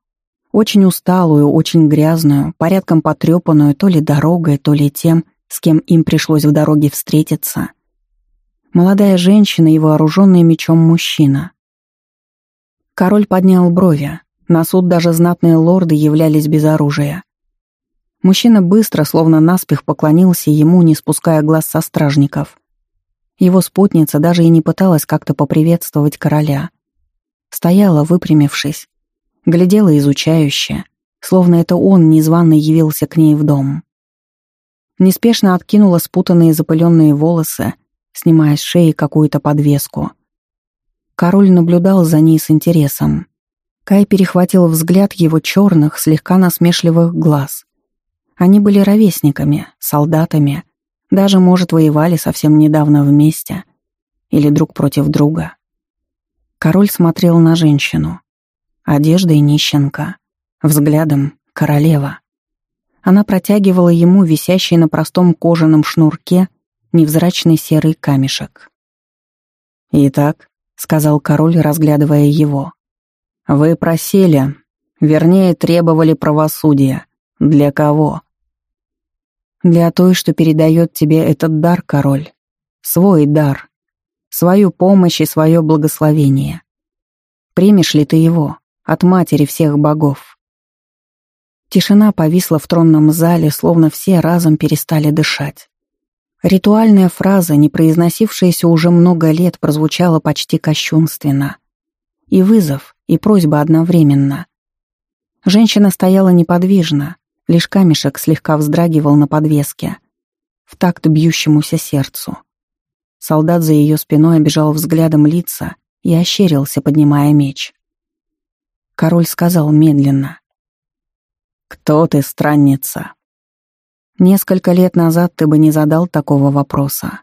Очень усталую, очень грязную, порядком потрепанную то ли дорогой, то ли тем, с кем им пришлось в дороге встретиться. Молодая женщина и вооруженный мечом мужчина. Король поднял брови, на суд даже знатные лорды являлись без оружия. Мужчина быстро, словно наспех, поклонился ему, не спуская глаз со стражников. Его спутница даже и не пыталась как-то поприветствовать короля. Стояла, выпрямившись, глядела изучающе, словно это он незванно явился к ней в дом. Неспешно откинула спутанные запыленные волосы, снимая с шеи какую-то подвеску. Король наблюдал за ней с интересом. Кай перехватил взгляд его черных, слегка насмешливых глаз. Они были ровесниками, солдатами, даже, может, воевали совсем недавно вместе или друг против друга. Король смотрел на женщину. Одеждой нищенка, взглядом королева. Она протягивала ему висящий на простом кожаном шнурке невзрачный серый камешек. «Итак», — сказал король, разглядывая его, вы просили, вернее, требовали правосудия. Для кого? Для той, что передает тебе этот дар, король. Свой дар. Свою помощь и свое благословение. Примешь ли ты его от матери всех богов? Тишина повисла в тронном зале, словно все разом перестали дышать. Ритуальная фраза, не произносившаяся уже много лет, прозвучала почти кощунственно. И вызов, и просьба одновременно. Женщина стояла неподвижно, лишь камешек слегка вздрагивал на подвеске, в такт бьющемуся сердцу. Солдат за ее спиной обижал взглядом лица и ощерился, поднимая меч. Король сказал медленно. «Кто ты, странница?» Несколько лет назад ты бы не задал такого вопроса.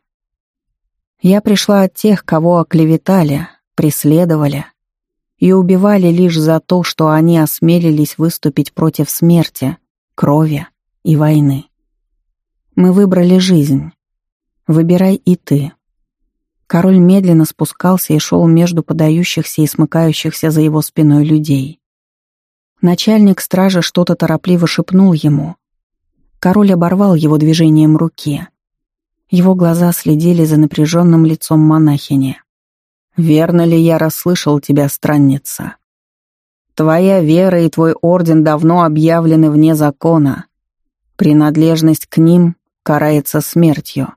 Я пришла от тех, кого оклеветали, преследовали, и убивали лишь за то, что они осмелились выступить против смерти, крови и войны. Мы выбрали жизнь. Выбирай и ты. Король медленно спускался и шел между подающихся и смыкающихся за его спиной людей. Начальник стражи что-то торопливо шепнул ему. Король оборвал его движением руки. Его глаза следили за напряженным лицом монахини. Верно ли я расслышал тебя, странница? Твоя вера и твой орден давно объявлены вне закона. Принадлежность к ним карается смертью.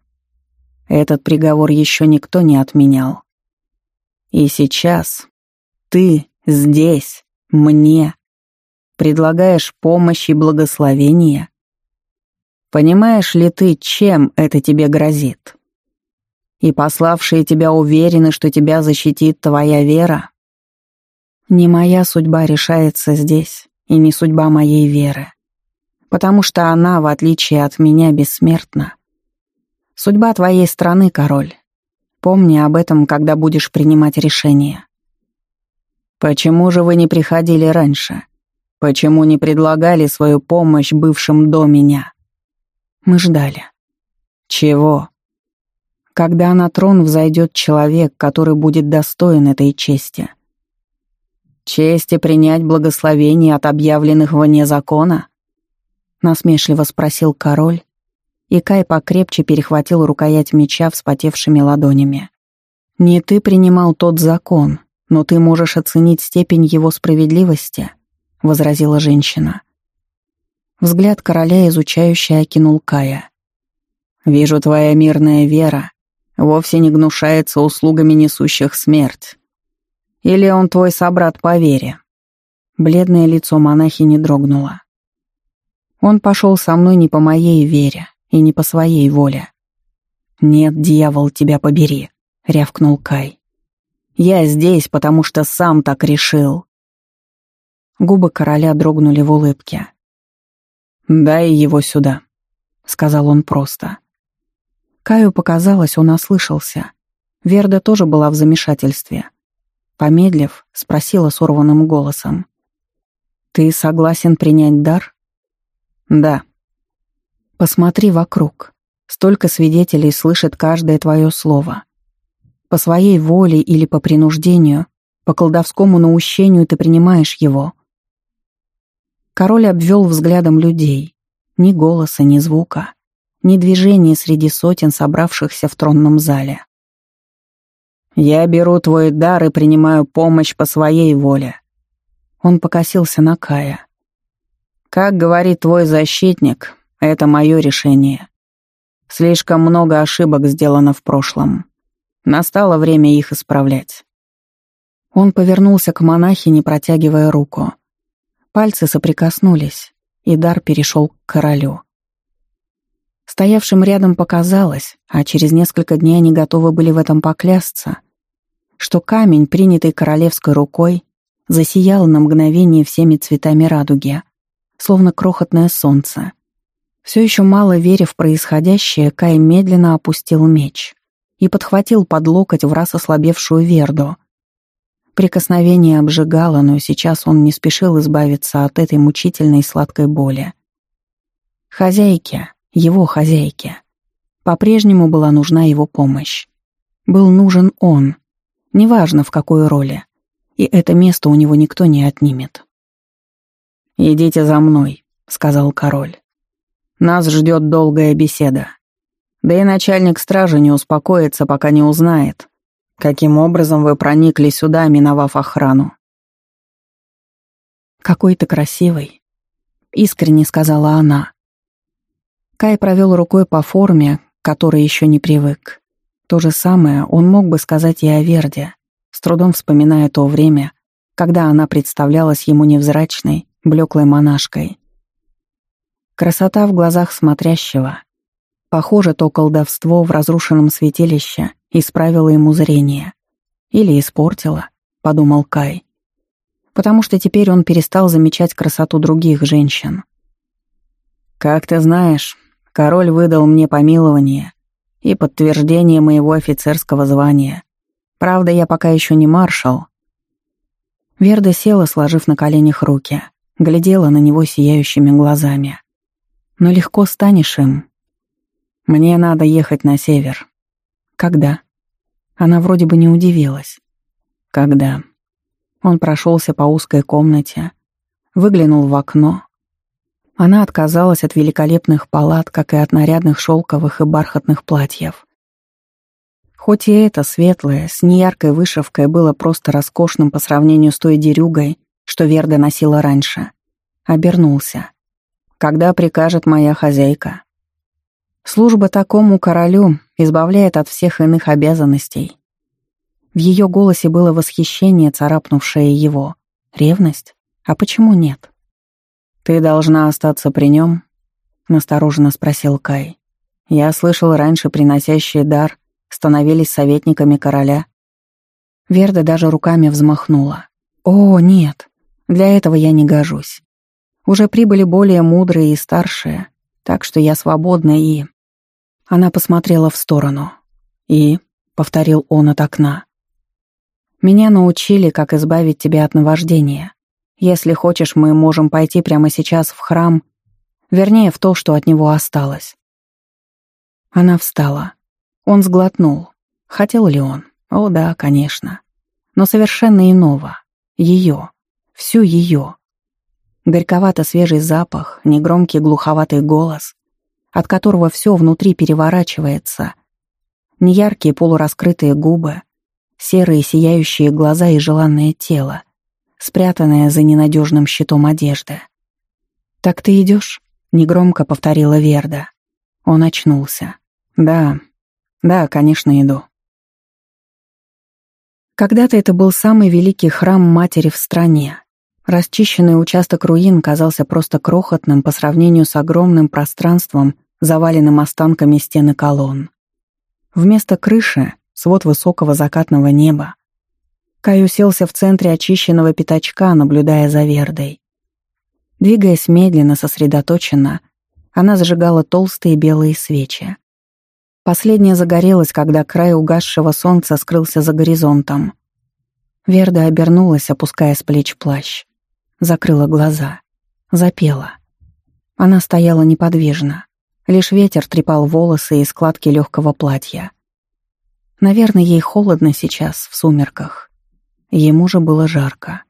Этот приговор еще никто не отменял. И сейчас ты здесь, мне, предлагаешь помощь и благословение. Понимаешь ли ты, чем это тебе грозит? И пославшие тебя уверены, что тебя защитит твоя вера? Не моя судьба решается здесь, и не судьба моей веры, потому что она, в отличие от меня, бессмертна. Судьба твоей страны, король. Помни об этом, когда будешь принимать решение. Почему же вы не приходили раньше? Почему не предлагали свою помощь бывшим до меня? Мы ждали. Чего? Когда на трон взойдет человек, который будет достоин этой чести. Чести принять благословение от объявленных вне закона? — насмешливо спросил король, и Кай покрепче перехватил рукоять меча вспотевшими ладонями. «Не ты принимал тот закон, но ты можешь оценить степень его справедливости», — возразила женщина. Взгляд короля, изучающий, окинул Кая. «Вижу, твоя мирная вера вовсе не гнушается услугами несущих смерть. Или он твой собрат по вере?» Бледное лицо монахи не дрогнуло. Он пошел со мной не по моей вере и не по своей воле. «Нет, дьявол, тебя побери», — рявкнул Кай. «Я здесь, потому что сам так решил». Губы короля дрогнули в улыбке. «Дай его сюда», — сказал он просто. Каю показалось, он ослышался. Верда тоже была в замешательстве. Помедлив, спросила сорванным голосом. «Ты согласен принять дар?» Да. Посмотри вокруг. Столько свидетелей слышат каждое твое слово. По своей воле или по принуждению, по колдовскому наущению ты принимаешь его. Король обвел взглядом людей. Ни голоса, ни звука, ни движения среди сотен собравшихся в тронном зале. «Я беру твой дар и принимаю помощь по своей воле». Он покосился на Кая. Как говорит твой защитник, это мое решение. Слишком много ошибок сделано в прошлом. Настало время их исправлять. Он повернулся к монахине, протягивая руку. Пальцы соприкоснулись, и дар перешел к королю. Стоявшим рядом показалось, а через несколько дней они готовы были в этом поклясться, что камень, принятый королевской рукой, засиял на мгновение всеми цветами радуги — словно крохотное солнце. Все еще мало веря в происходящее, Кай медленно опустил меч и подхватил под локоть в раз ослабевшую Верду. Прикосновение обжигало, но сейчас он не спешил избавиться от этой мучительной сладкой боли. Хозяйке, его хозяйке, по-прежнему была нужна его помощь. Был нужен он, неважно в какой роли, и это место у него никто не отнимет. «Идите за мной», — сказал король. «Нас ждет долгая беседа. Да и начальник стражи не успокоится, пока не узнает, каким образом вы проникли сюда, миновав охрану». «Какой ты красивый», — искренне сказала она. Кай провел рукой по форме, которой еще не привык. То же самое он мог бы сказать и о Верде, с трудом вспоминая то время, когда она представлялась ему невзрачной, блеклой монашкой. Красота в глазах смотрящего. Похоже, то колдовство в разрушенном святилище исправило ему зрение. Или испортило, подумал Кай. Потому что теперь он перестал замечать красоту других женщин. «Как ты знаешь, король выдал мне помилование и подтверждение моего офицерского звания. Правда, я пока еще не маршал». Верда села, сложив на коленях руки глядела на него сияющими глазами. «Но легко станешь им. Мне надо ехать на север». «Когда?» Она вроде бы не удивилась. «Когда?» Он прошелся по узкой комнате, выглянул в окно. Она отказалась от великолепных палат, как и от нарядных шелковых и бархатных платьев. Хоть и это светлое, с неяркой вышивкой, было просто роскошным по сравнению с той дерюгой, что Верда носила раньше. Обернулся. «Когда прикажет моя хозяйка?» Служба такому королю избавляет от всех иных обязанностей. В ее голосе было восхищение, царапнувшее его. Ревность? А почему нет? «Ты должна остаться при нем?» — настороженно спросил Кай. «Я слышал, раньше приносящие дар становились советниками короля». Верда даже руками взмахнула. «О, нет!» Для этого я не гожусь. Уже прибыли более мудрые и старшие, так что я свободна и...» Она посмотрела в сторону. «И?» — повторил он от окна. «Меня научили, как избавить тебя от наваждения. Если хочешь, мы можем пойти прямо сейчас в храм, вернее, в то, что от него осталось». Она встала. Он сглотнул. Хотел ли он? О, да, конечно. Но совершенно иного. Ее всю ее. Горьковато-свежий запах, негромкий глуховатый голос, от которого все внутри переворачивается. Неяркие полураскрытые губы, серые сияющие глаза и желанное тело, спрятанное за ненадежным щитом одежды. «Так ты идешь?» — негромко повторила Верда. Он очнулся. «Да, да, конечно, иду». Когда-то это был самый великий храм матери в стране. Расчищенный участок руин казался просто крохотным по сравнению с огромным пространством, заваленным останками стены колонн. Вместо крыши — свод высокого закатного неба. Кай уселся в центре очищенного пятачка, наблюдая за Вердой. Двигаясь медленно, сосредоточенно, она зажигала толстые белые свечи. Последняя загорелась, когда край угасшего солнца скрылся за горизонтом. Верда обернулась, опуская с плеч плащ. Закрыла глаза. Запела. Она стояла неподвижно. Лишь ветер трепал волосы и складки легкого платья. Наверное, ей холодно сейчас, в сумерках. Ему же было жарко.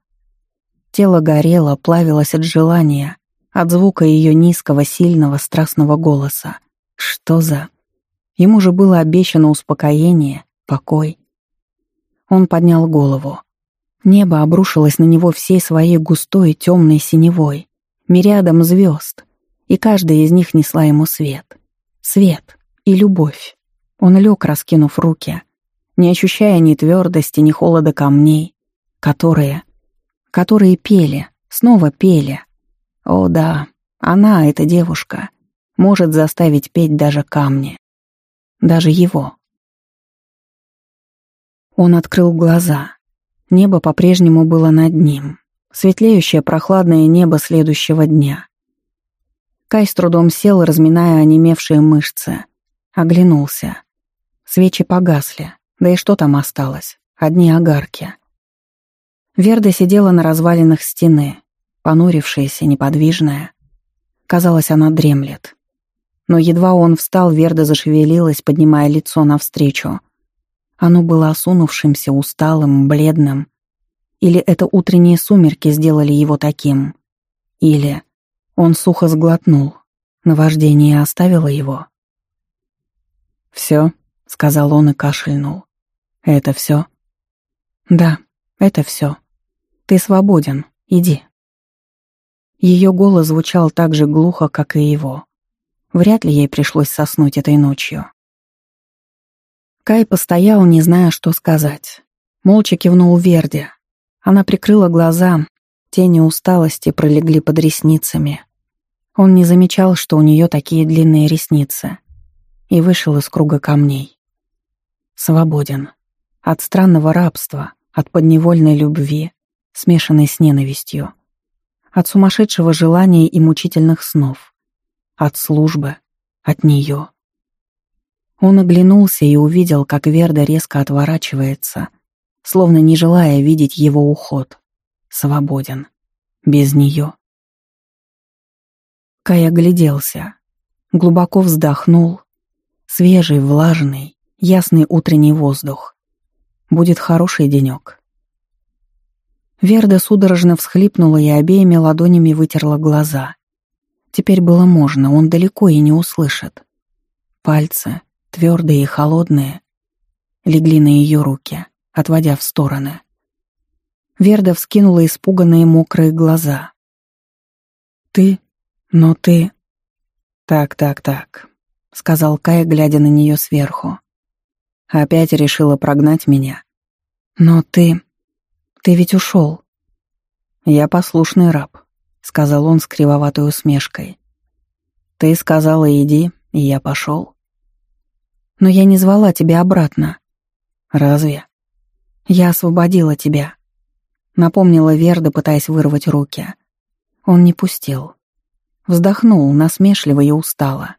Тело горело, плавилось от желания, от звука ее низкого, сильного, страстного голоса. Что за... Ему же было обещано успокоение, покой. Он поднял голову. Небо обрушилось на него всей своей густой темной синевой, мириадом звезд, и каждая из них несла ему свет. Свет и любовь. Он лег, раскинув руки, не ощущая ни твердости, ни холода камней, которые... которые пели, снова пели. О да, она, эта девушка, может заставить петь даже камни. Даже его. Он открыл глаза. Небо по-прежнему было над ним. Светлеющее прохладное небо следующего дня. Кай с трудом сел, разминая онемевшие мышцы. Оглянулся. Свечи погасли. Да и что там осталось? Одни огарки. Верда сидела на развалинах стены, понурившаяся, неподвижная. Казалось, она дремлет. Но едва он встал, Верда зашевелилась, поднимая лицо навстречу. Оно было осунувшимся, усталым, бледным. Или это утренние сумерки сделали его таким? Или он сухо сглотнул. Наваждение оставило его. «Все», — сказал он и кашельнул. «Это все?» «Да, это все. Ты свободен. Иди». Ее голос звучал так же глухо, как и его. Вряд ли ей пришлось соснуть этой ночью. Кай постоял, не зная, что сказать. Молча кивнул Верде. Она прикрыла глаза, тени усталости пролегли под ресницами. Он не замечал, что у нее такие длинные ресницы, и вышел из круга камней. Свободен. От странного рабства, от подневольной любви, смешанной с ненавистью. От сумасшедшего желания и мучительных снов. От службы, от нее. Он оглянулся и увидел, как Верда резко отворачивается, словно не желая видеть его уход. Свободен. Без нее. Кай огляделся. Глубоко вздохнул. Свежий, влажный, ясный утренний воздух. Будет хороший денек. Верда судорожно всхлипнула и обеими ладонями вытерла глаза. Теперь было можно, он далеко и не услышит. Пальцы, твердые и холодные, легли на ее руки, отводя в стороны. Верда вскинула испуганные мокрые глаза. «Ты? Но ты...» «Так, так, так», — сказал Кай, глядя на нее сверху. «Опять решила прогнать меня?» «Но ты... ты ведь ушел». «Я послушный раб. — сказал он с кривоватой усмешкой. «Ты сказала «иди», и я пошел. «Но я не звала тебя обратно». «Разве?» «Я освободила тебя», — напомнила Верда, пытаясь вырвать руки. Он не пустил. Вздохнул, насмешливо и устало.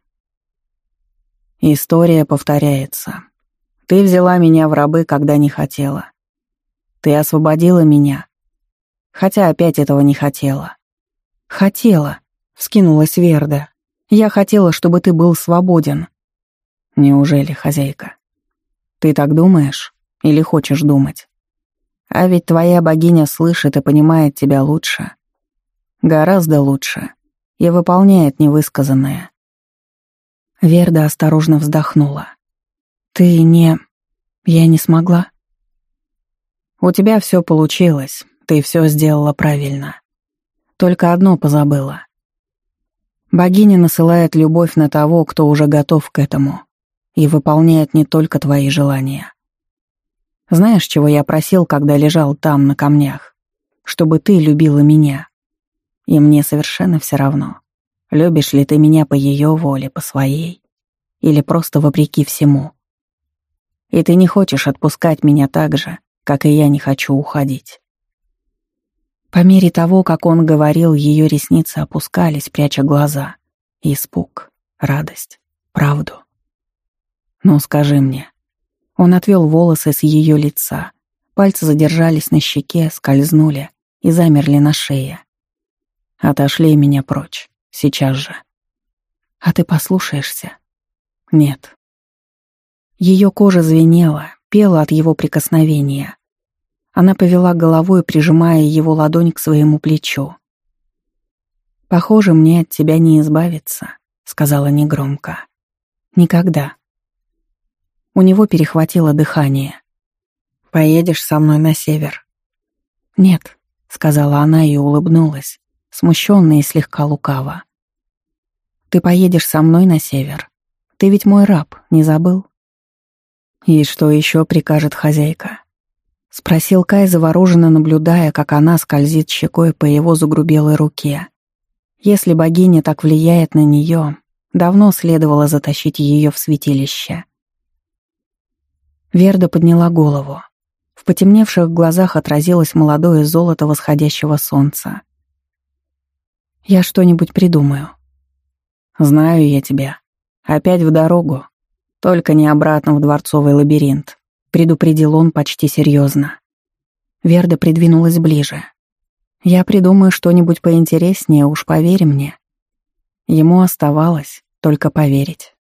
«История повторяется. Ты взяла меня в рабы, когда не хотела. Ты освободила меня, хотя опять этого не хотела. «Хотела», — вскинулась Верда. «Я хотела, чтобы ты был свободен». «Неужели, хозяйка? Ты так думаешь или хочешь думать? А ведь твоя богиня слышит и понимает тебя лучше. Гораздо лучше. И выполняет невысказанное. Верда осторожно вздохнула. «Ты не... Я не смогла?» «У тебя все получилось. Ты все сделала правильно. Только одно позабыла. Богиня насылает любовь на того, кто уже готов к этому, и выполняет не только твои желания. Знаешь, чего я просил, когда лежал там, на камнях? Чтобы ты любила меня. И мне совершенно все равно, любишь ли ты меня по ее воле, по своей, или просто вопреки всему. И ты не хочешь отпускать меня так же, как и я не хочу уходить. По мере того, как он говорил, ее ресницы опускались, пряча глаза. Испуг, радость, правду. «Ну, скажи мне». Он отвел волосы с ее лица. Пальцы задержались на щеке, скользнули и замерли на шее. «Отошли меня прочь. Сейчас же». «А ты послушаешься?» «Нет». Ее кожа звенела, пела от его прикосновения. Она повела головой, прижимая его ладонь к своему плечу. «Похоже, мне от тебя не избавиться», — сказала негромко. «Никогда». У него перехватило дыхание. «Поедешь со мной на север?» «Нет», — сказала она и улыбнулась, смущенно и слегка лукаво. «Ты поедешь со мной на север. Ты ведь мой раб, не забыл?» «И что еще прикажет хозяйка?» — спросил Кай, завороженно наблюдая, как она скользит щекой по его загрубелой руке. Если богиня так влияет на нее, давно следовало затащить ее в святилище. Верда подняла голову. В потемневших глазах отразилось молодое золото восходящего солнца. «Я что-нибудь придумаю». «Знаю я тебя. Опять в дорогу. Только не обратно в дворцовый лабиринт предупредил он почти серьезно. Верда придвинулась ближе. «Я придумаю что-нибудь поинтереснее, уж поверь мне». Ему оставалось только поверить.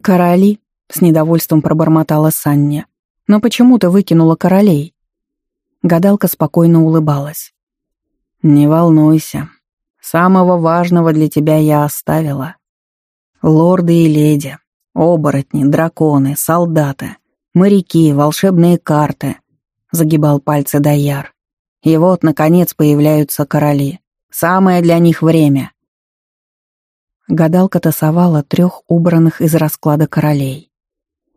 «Короли?» — с недовольством пробормотала Сання. «Но почему ты выкинула королей?» Гадалка спокойно улыбалась. «Не волнуйся. Самого важного для тебя я оставила. Лорды и леди, Оборотни, драконы, солдаты, моряки, волшебные карты. Загибал пальцы Даяр. И вот, наконец, появляются короли. Самое для них время. Гадалка тасовала трех убранных из расклада королей.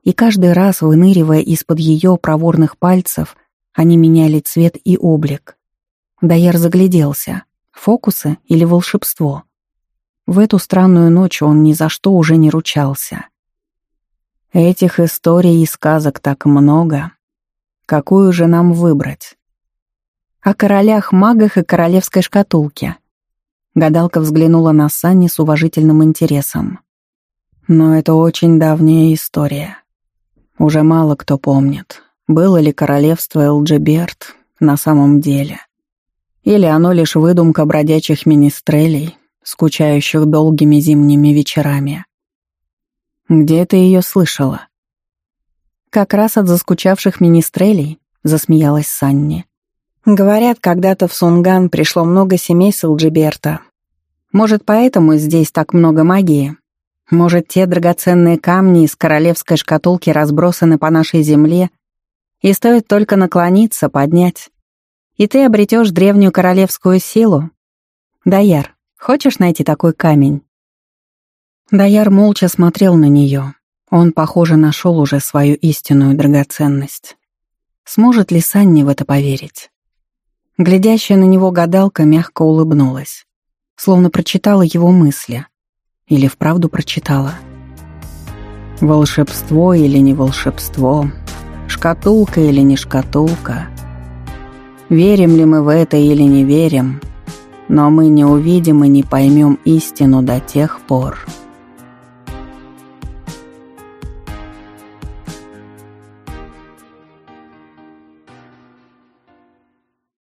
И каждый раз, выныривая из-под ее проворных пальцев, они меняли цвет и облик. Даяр загляделся. Фокусы или волшебство? В эту странную ночь он ни за что уже не ручался. Этих историй и сказок так много. Какую же нам выбрать? О королях-магах и королевской шкатулке. Гадалка взглянула на Санни с уважительным интересом. Но это очень давняя история. Уже мало кто помнит, было ли королевство Элджиберт на самом деле. Или оно лишь выдумка бродячих министрелей, скучающих долгими зимними вечерами. Где ты ее слышала?» «Как раз от заскучавших министрелей», — засмеялась Санни. «Говорят, когда-то в Сунган пришло много семей с. Может, поэтому здесь так много магии? Может, те драгоценные камни из королевской шкатулки разбросаны по нашей земле, и стоит только наклониться, поднять, и ты обретешь древнюю королевскую силу? Даяр, хочешь найти такой камень?» Даяр молча смотрел на нее. Он, похоже, нашел уже свою истинную драгоценность. Сможет ли Санни в это поверить? Глядящая на него гадалка мягко улыбнулась, словно прочитала его мысли. Или вправду прочитала. Волшебство или не волшебство, шкатулка или не шкатулка. Верим ли мы в это или не верим, но мы не увидим и не поймем истину до тех пор,